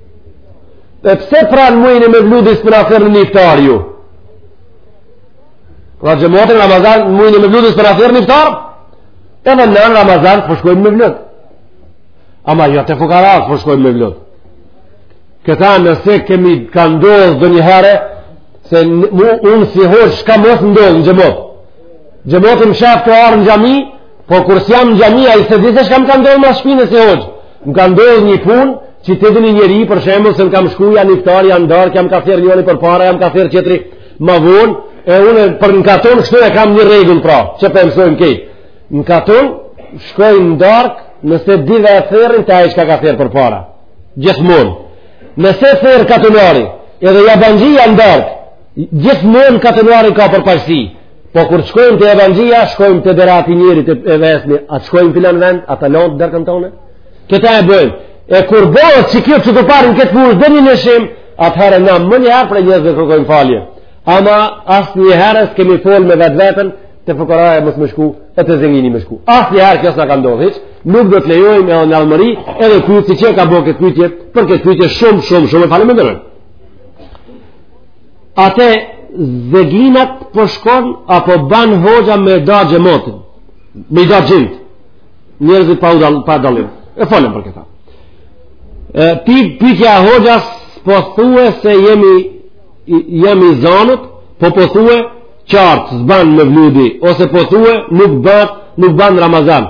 E pse pra në mujn e mevludit s'po na therr në iftar ju? Pra xhemat në Ramazan mujn e mevludit s'po na therr në iftar? Edhe nënë Ramazan po shkojmë mevlud. Ama jo te fukara po shkojmë mevlud. Këta nëse kemi ka ndodhë donjëherë, se unë si hoxhë çka mos ndodhë në xhemat. Xhemati më shef të arë në xhami, Po kur s'jam në xhami, ai s'e di se çka m'ka ndodhë mas shpinës si hoxhë. Më ka ndodhë një punë, që të dhëni njeri, për shembull, se më kam shku, ja n'iftar, ja n'darkë, ja m'ka thirrë njëri përpara, ja m'ka thirrë tjetri ma vonë, e unë për në katun, kështu e kam një rregull pra, që po mësojmë krejt. Në katun, shkoj në darkë, nëse dy vet thirrin, te aj çka ka thirrë përpara. Gjithmonë. Nëse thirr katunari, edhe jabanxhia në darkë, gjithmonë katunari ka përparësi. Po kur shkojmë te jabanxhia, shkojmë te dera e njërit e vesim, a të shkojmë filan vend, a të lonë të dërkën tone? Këta e bëjmë. E kur bëjmë që kjo që të parën në këtë punë, dhe një nëshim, atëherë na menjëherë për njëzë dhe kërkojmë falje. Ama asnjëherë s'kemi folë me vetveten, te fukaraja mos me shku, e te zengini me shku. Asnjëherë kjo s'na ka ndodhë hiç, nuk do të lejojmë e në almëri, edhe kjo që që ka bërë këtë pytje, për këtë pytje shumë, shumë, shumë e falemnderoj. A te zenginat po shkon apo ban hoxha me da xhematin, me da gjind't, njerëzit pa dal, pa dallim. E folëm për këta. E, pi, pytja hoxha po thue se jemi, jemi zonët, po po thue qartë, s'ban mevludi, ose po thue nuk ban, nuk ban Ramazan.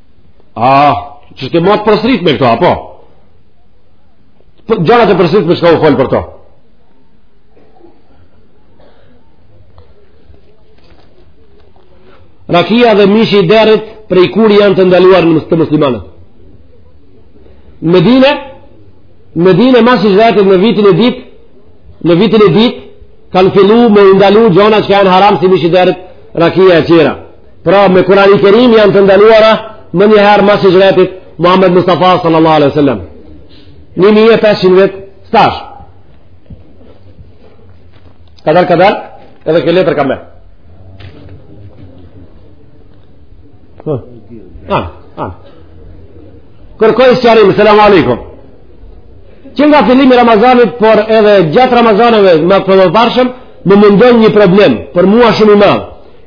A, ishte me t'përsërit me këto, apo? Gjanat e përsëritme çka u fol për to. Rakia dhe mishi i derit prej kuri janë të ndaluar te muslimanët. Në Medine, në Medine mas hixhretit në vitin e dytë, në vitin e dytë, kanë fillu me u ndalu gjona çka janë haram si mishi i derit, rakia e tjera. Pra me Kurani Kerim janë të ndaluara menjëherë mas hixhretit Muhammed Mustafa sallallahu alaihi sallam. 1500 vjet tash. Kadar kadar, edhe kjo letër kam me. Ah, ah. Kërkoj sqarim, selam aleikum. Që nga fillimi i Ramazanit, por edhe gjatë Ramazaneve të mëparshëm, më mundon një problem për mua shumë i madh.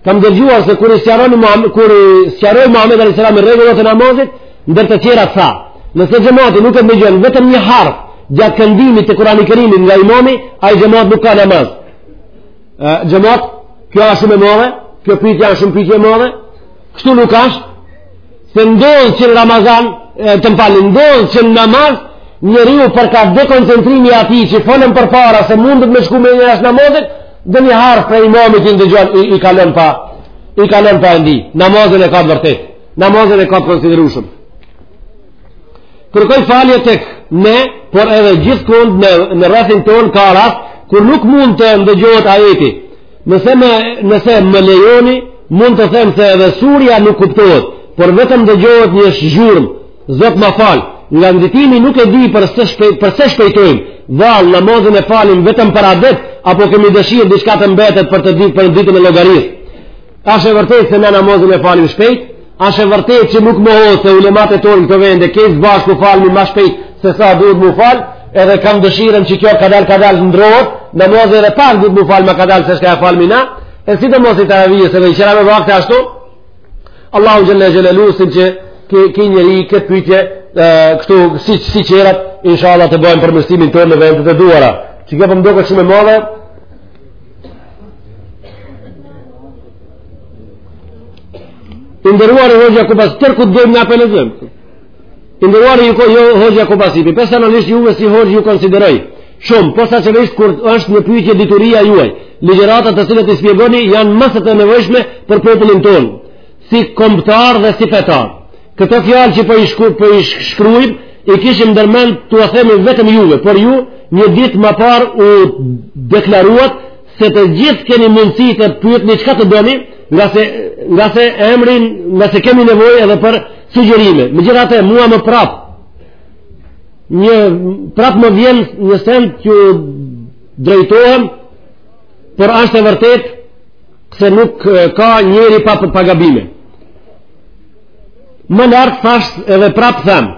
Kam dëgjuar se kur i sqaroi Muhamedi, kur i sqaroi Muhamedi alayhis salam rregullat e namazit, ndër të tjera tha, nëse xhamati nuk e dëgjon vetëm një harf gjatë këndimit të Kur'anit Kerim nga imami, ai xhamat nuk ka namaz. Ë xhamat, kjo është shumë e madhe, kjo pyetje është shumë pyetje e madhe. Kështu nuk ka. Se ndodh që në Ramazan, të falë, ndodh që në namaz njeriu prej ka dekoncentrimi i atij që folën përpara se mundet me shku mendja jashtë namazit, Ndonjë harf prej imamit i ndëgjon, i, i kalon pa, i kalon pa e ndi. Namazin e ka të vërtetë. Namazin e ka të konsiderueshëm. Kërkoj falje tek ne, por edhe gjithkund në, në rrethin tonë ka raste, kur nuk mund të ndëgjohet ajeti. Nëse më, nëse më lejoni, mund të them se edhe surja nuk kuptohet, por vetëm ndëgjohet një zhurmë, Zot ma fal, nga nxitimi nuk e di përse shpejt, përse shpejtojmë. Vallë, namazin e falim vetëm për adet, apo kemi dëshirë diçka të mbetet për të ditë për ditën e llogarisë. A është e vërtetë se ne namazin e falim shpejt? A është e vërtetë që nuk mohohet se ulematë tonë n'këto vende kejt bashku falmi më shpejt se sa duhet mu fal? Edhe kam dëshirën që kjo kadal kadal ndrohet, namazin e pak duhet mu fal më kadal se çka e falmi na. E sidomos i taravijës edhe tjera me vakte ashtu? Allahu xhelle xhelalu e lusim që ky njeri këtë pytje këtu si, si tjerat inshallah të bëjmë përmirësimin tonë në vendet e duhura që kjo po më, po doket shumë e madhe I nderuari hoxhë Jakup Asipi tërë ku të dojmë nga për në zemër I nderuari hoxhë Jakup Asipi personalisht juve si hoxhë ju konsideroj Shumë, posaçërisht kur është në pyetje dituria juaj, ligjëratat të cilat i spjegoni janë më se të nevojshme për popullin tonë, si kombëtar dhe si fetar. Këto fjalë që po, po i shku, po, po i shkruim, i kishim ndërmend t'ua themi vetëm juve, por ju një ditë ma parë u deklaruat se të gjithë keni mundësi të pyetni çka të doni, nga se, nga se emrin, nga se kemi nevojë edhe për sugjerime. Megjithatë, mua më prapë, Një, prapë më vjen një send t'ju drejtohem, por ashtë e vërtetë, se nuk ka njeri pa, pa gabime. Më lartë thashë edhe prapë them,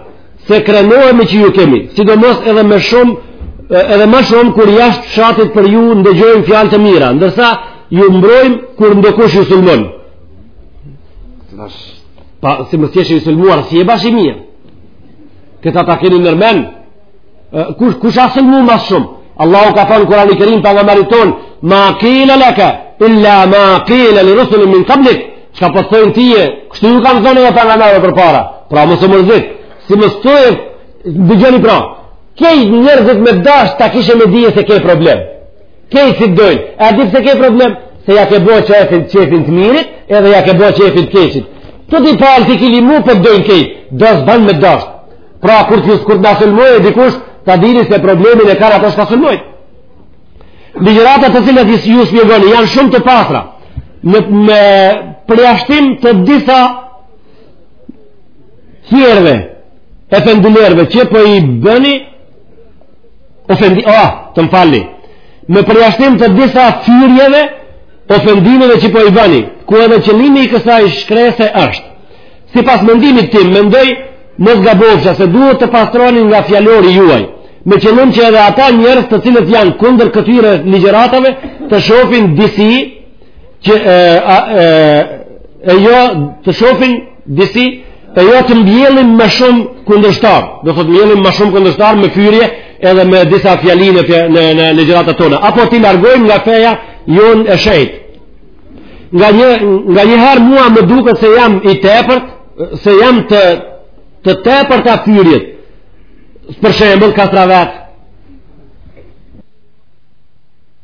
se krenohemi që ju kemi, sidomos edhe më shumë, edhe më shumë kur jashtë fshatit për ju ndëgjojmë fjalë të mira, ndërsa ju mbrojmë kur ndokush ju sulmon. Po, si mos jesh i sulmuar, s'je bash i mirë. këta ta keni nërmen kush, kush a sulmu ma s'shumë Allahu ka thonë n'Kurani Kerim pejgamberit ton ma kile leke illa ma kile li rusullin min kablik çka po t'thojnë po tye kështu ju kanë thonë edhe pejgamberëve përpara pra mos u mërzit si me thonë dëgjoni pra kejt njerzit me t'dash ta kishe me dije se ke problem Kejt si të dojnë, a e di pse ke problem, se ja ke bo qefin, qefin të mirit, edhe ja ke bo qefin të keqit. Të dy palët kili mu për po të dojnë kejt, do s'ban me dashtë. Pra, kur të jusë, kur të na sulmojë dikush, ta dini se problemin e kanë ata çka sulmojnë. Ligjëratat të cilat ju spjegoni, janë shumë të pastra, në, me përjashtim të disa thyerve, e fendulerve, që po i bëni, ofendi, o, oh, të më falni, me përjashtim të disa fyerjeve, ofendimeve që po i bëni, ku edhe qëllimi i kësaj shkrese është. Sipas mendimit tim, mendoj, mos gabofsha, se duhet të pastrohen nga fjalori juaj, me qëllim që edhe ata njerëz të cilët janë kundër këtyre ligjëratave, të shofin disi, që e, a, e, e jo të shofin disi e jo të mbjellim më shumë kundërshtarë do thotë mbjellim ma shumë kundërshtarë me fyerje edhe me disa fjali në, në, në, në ligjëratat tona apo t'i largojmë nga feja jonë e shejtë nga një, nga një herë mua më duket se jam i tepërt se janë të të tepërta fyerjet për shembull kastravec